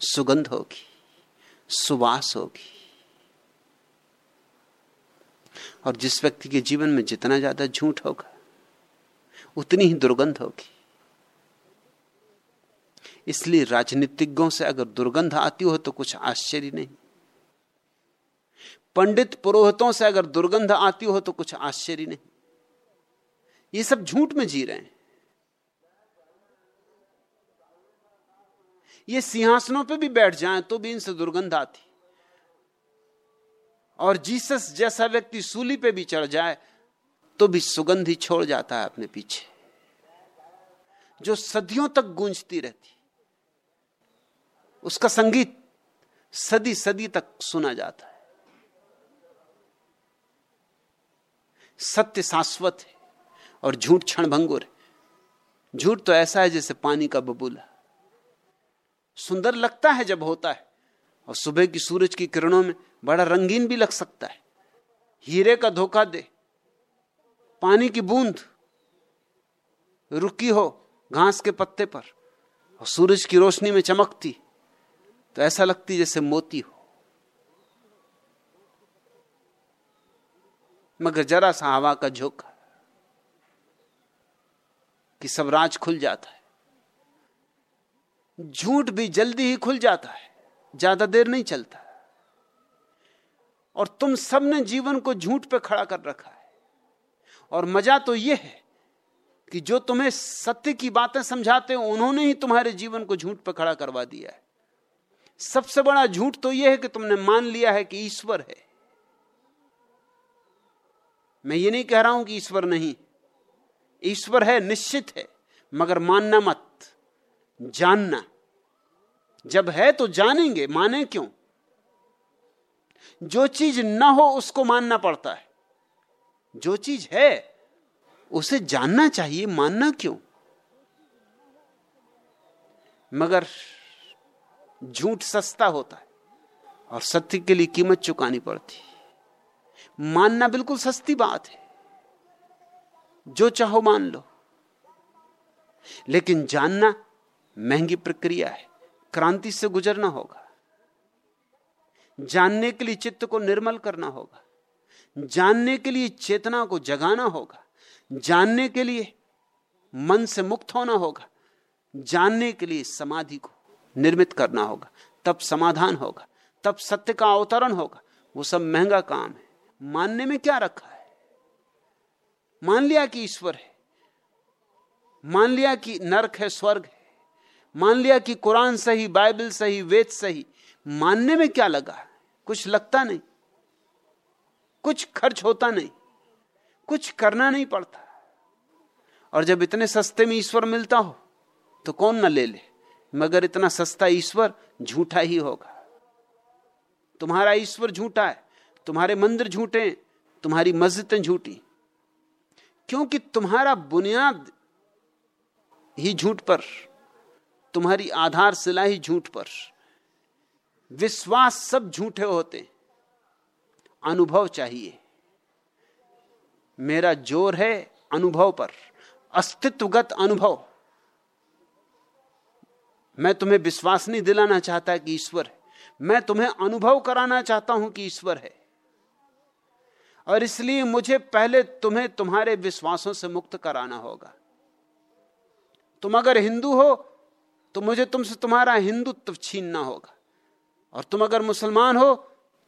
B: सुगंध होगी, सुवास होगी। और जिस व्यक्ति के जीवन में जितना ज़्यादा झूठ होगा, उतनी ही दुर्गंध होगी। इसलिए राजनीतिज्ञों से अगर दुर्गंध आती हो तो कुछ आश्चर्य नहीं। पंडित पुरोहितों से अगर दुर्गंध आती हो तो कुछ आश्चर्य नहीं। ये सब झूठ में जी रहे हैं। ये सिंहासनों पे भी बैठ जाएँ तो भी इनसे दुर्गंध आती। और जीसस जैसा व्यक्ति सूली पे भी चढ़ जाए तो भी सुगंध ही छोड़ जाता है अपने पीछे। जो सदियों तक गूंजती रहती, उसका संगीत सदी सदी तक सुना जाता है। सत्य शाश्वत है और झूठ क्षण भंगुर है। झूठ तो ऐसा है जैसे पानी का बबूला। सुंदर लगता है जब होता है और सुबह की सूरज की किरणों में बड़ा रंगीन भी लग सकता है। हीरे का धोखा दे, पानी की बूंद, रुकी हो घास के पत्ते पर और सूरज की रोशनी में चमकती तो ऐसा लगती जैसे मोती हो। मगर जरा सा हवा का झोंका कि सब राज खुल जाता है। झूठ भी जल्दी ही खुल जाता है, ज़्यादा देर नहीं चलता। और तुम सबने जीवन को झूठ पे खड़ा कर रखा है। और मज़ा तो यह है कि जो तुम्हें सत्य की बातें समझाते हो, उन्होंने ही तुम्हारे जीवन को झूठ पे खड़ा करवा दिया है। सबसे बड़ा झूठ तो यह है कि तुमने मान लिया है कि ईश्वर है। मैं ये नहीं कह रहा हूँ कि ईश्वर नहीं। ईश्वर है, निश्चित है, मगर मानना मत, जानना। जब है तो जानेंगे, माने क्यों? जो चीज़ ना हो उसको मानना पड़ता है। जो चीज़ है, उसे जानना चाहिए, मानना क्यों? मगर झूठ सस्ता होता है और सत्य के लिए कीमत चुकानी पड़ती मानना बिल्कुल सस्ती बात है। जो चाहो मान लो। लेकिन जानना महँगी प्रक्रिया है। क्रांति से गुजरना होगा। जानने के लिए चित्त को निर्मल करना होगा। जानने के लिए चेतना को जगाना होगा। जानने के लिए मन से मुक्त होना होगा। जानने के लिए समाधि को निर्मित करना होगा। तब समाधान होगा। तब सत्य का अवतरण होगा। वो सब महँगा काम है। मानने में क्या रखा है? मान लिया कि ईश्वर है। मान लिया कि नरक है, स्वर्ग है। मान लिया कि कुरान सही, बाइबल सही, वेद सही। मानने में क्या लगा कुछ लगता नहीं। कुछ खर्च होता नहीं। कुछ करना नहीं पड़ता। और जब इतने सस्ते में ईश्वर मिलता हो तो कौन ना ले ले? मगर इतना सस्ता ईश्वर झूठा ही होगा। तुम्हारा ईश्वर झूठा है। तुम्हारे मंदिर झूठे, तुम्हारी मस्जिदें झूठी। क्योंकि तुम्हारा बुनियाद ही झूठ पर, तुम्हारी आधारशिला ही झूठ पर। विश्वास सब झूठे होते, अनुभव चाहिए। मेरा ज़ोर है अनुभव पर, अस्तित्वगत अनुभव। मैं तुम्हें विश्वास नहीं दिलाना चाहता कि ईश्वर है। मैं तुम्हें अनुभव कराना चाहता हूँ कि ईश्वर है। और इसलिए मुझे पहले तुम्हें तुम्हारे विश्वासों से मुक्त कराना होगा। तुम अगर हिंदू हो तो मुझे तुमसे तुम्हारा हिंदुत्व छीनना होगा। और तुम अगर मुसलमान हो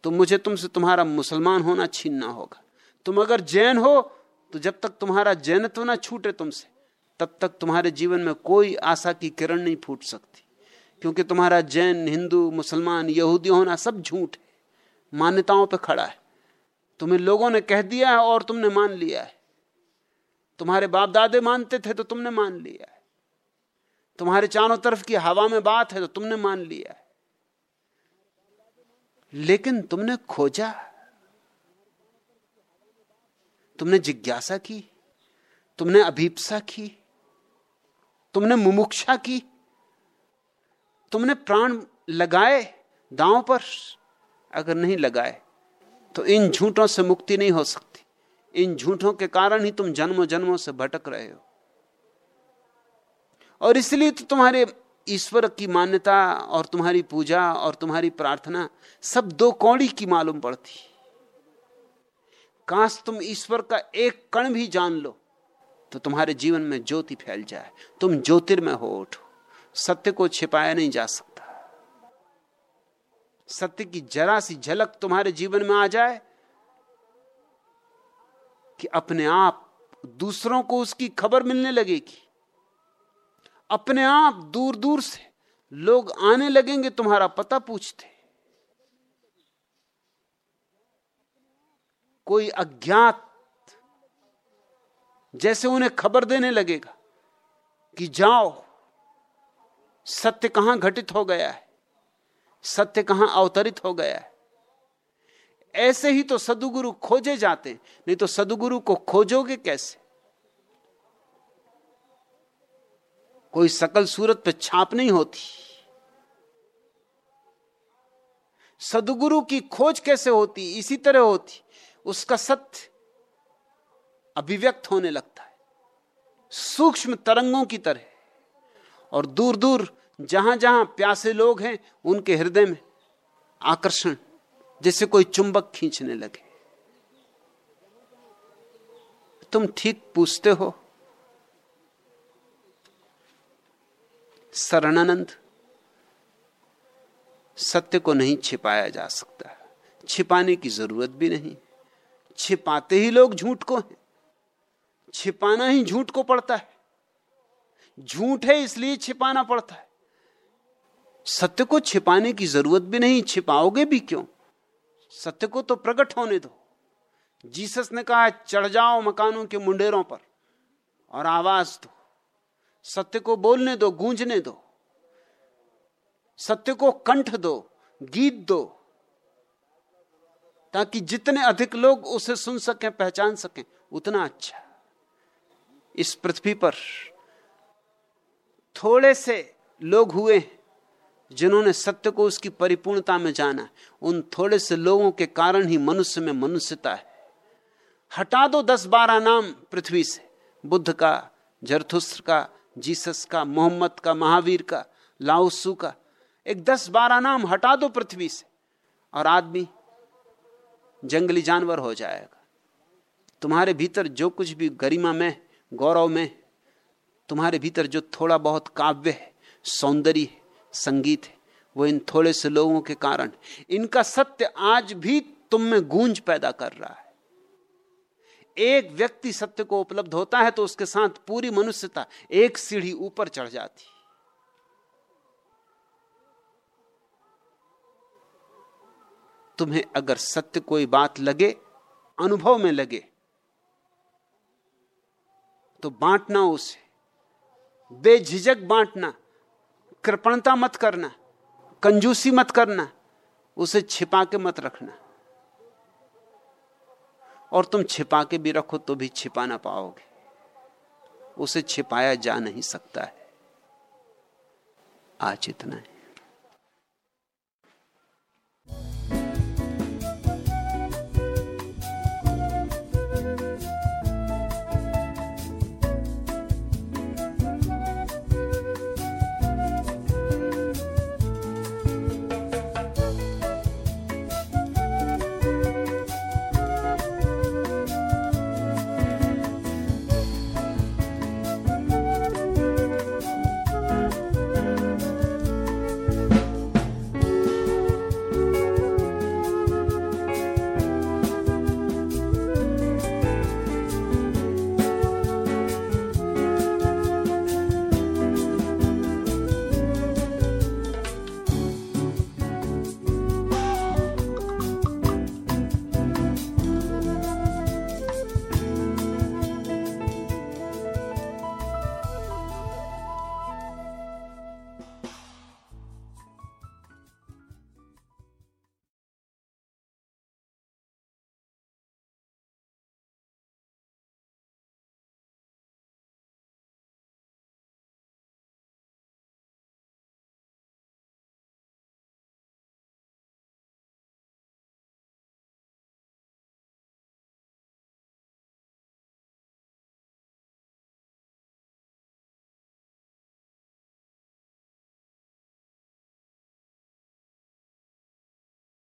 B: तो मुझे तुमसे तुम्हारा मुसलमान होना छीनना होगा। तुम अगर जैन हो तो जब तक तुम्हारा जैनत्व ना छूटे तुमसे, तब तक तुम्हारे जीवन में कोई आशा की किरण नहीं फूट सकती। क्योंकि तुम्हारा जैन, हिंदू, मुसलमान, यहूदी होना सब झूठ है। मान्यताओं पर खड़ा है। तुम्हें लोगों ने कह दिया है और तुमने मान लिया है। तुम्हारे बाप दादे मानते थे तो तुमने मान लिया है। तुम्हारे चारों तरफ़ की हवा में बात है तो तुमने मान लिया है। लेकिन तुमने खोजा। तुमने जिज्ञासा की। तुमने अभीपसा की। तुमने मुमुक्षा की। तुमने प्राण लगाए दांव पर। अगर नहीं लगाए तो इन झूठों से मुक्ति नहीं हो सकती। इन झूठों के कारण ही तुम जन्मों जन्मों से भटक रहे हो। और इसलिए तो तुम्हारे ईश्वर की मान्यता और तुम्हारी पूजा और तुम्हारी प्रार्थना सब दो कौड़ी की मालूम पड़ती। काश तुम ईश्वर का एक कण भी जान लो तो तुम्हारे जीवन में ज्योति फैल जाए। तुम ज्योतिर्मय हो उठो। सत्य को छिपाया नहीं जा सकता। सत्य की जरा सी झलक तुम्हारे जीवन में आ जाए कि अपने आप दूसरों को उसकी खबर मिलने लगेगी। अपने आप दूर दूर से लोग आने लगेंगे, तुम्हारा पता पूछते। कोई अज्ञात जैसे उन्हें खबर देने लगेगा कि जाओ, सत्य कहाँ घटित हो गया है? सत्य कहाँ अवतरित हो गया है? ऐसे ही तो सदुगुरु खोजे जाते नहीं तो सदुगुरु को खोजोगे कैसे? कोई सकल सूरत पर छाप नहीं होती। सदगुरु की खोज कैसे होती? इसी तरह होती। उसका सत्य अभिव्यक्त होने लगता है। सूक्ष्म तरंगों की तरह। और दूर दूर जहाँ जहाँ प्यासे लोग हैं, उनके हृदय में आकर्षण, जैसे कोई चुंबक खींचने लगे। तुम ठीक पूछते हो। शरणानंद, सत्य को नहीं छिपाया जा सकता। छिपाने की ज़रूरत भी नहीं। छिपाते ही लोग झूठ को हैं। छिपाना ही झूठ को पड़ता है। झूठ है, इसलिए छिपाना पड़ता है। सत्य को छिपाने की ज़रूरत भी नहीं, छिपाओगे भी क्यों? सत्य को तो प्रकट होने दो। जीसस ने कहा, चढ़ जाओ मकानों के मुंडेरों पर और आवाज़ दो। सत्य को बोलने दो, गूंजने दो। सत्य को कंठ दो, गीत दो, ताकि जितने अधिक लोग उसे सुन सकें, पहचान सकें, उतना अच्छा इस पृथ्वी पर थोड़े से लोग हुए जिन्होंने सत्य को उसकी परिपूर्णता में जाना उन थोड़े से लोगों के कारण ही मनुष्य में मनुष्यता है। हटा दो दस बारह नाम पृथ्वी से। बुद्ध का, जरथुस्त्र का, जीसस का, मोहम्मद का, महावीर का लाउसू का। एक दस बारह नाम हटा दो पृथ्वी से और आदमी, जंगली जानवर हो जाएगा। तुम्हारे भीतर जो कुछ भी गरिमा में, गौरव में, तुम्हारे भीतर जो थोड़ा बहुत काव्य है, सौंदर्य है संगीत है। वो इन थोड़े से लोगों के कारण। इनका सत्य आज भी तुम में गूंज पैदा कर रहा है। एक व्यक्ति सत्य को उपलब्ध होता है तो उसके साथ पूरी मनुष्यता एक सीढ़ी ऊपर चढ़ जाती। तुम्हें अगर सत्य कोई बात लगे, अनुभव में लगे तो बांटना उसे। बेझिझक बांटना। कृपणता मत करना, कंजूसी मत करना, उसे छिपा के मत रखना। और तुम छिपा के भी रखो तो भी छिपा ना पाओगे। उसे छिपाया जा नहीं सकता है। आज इतना है।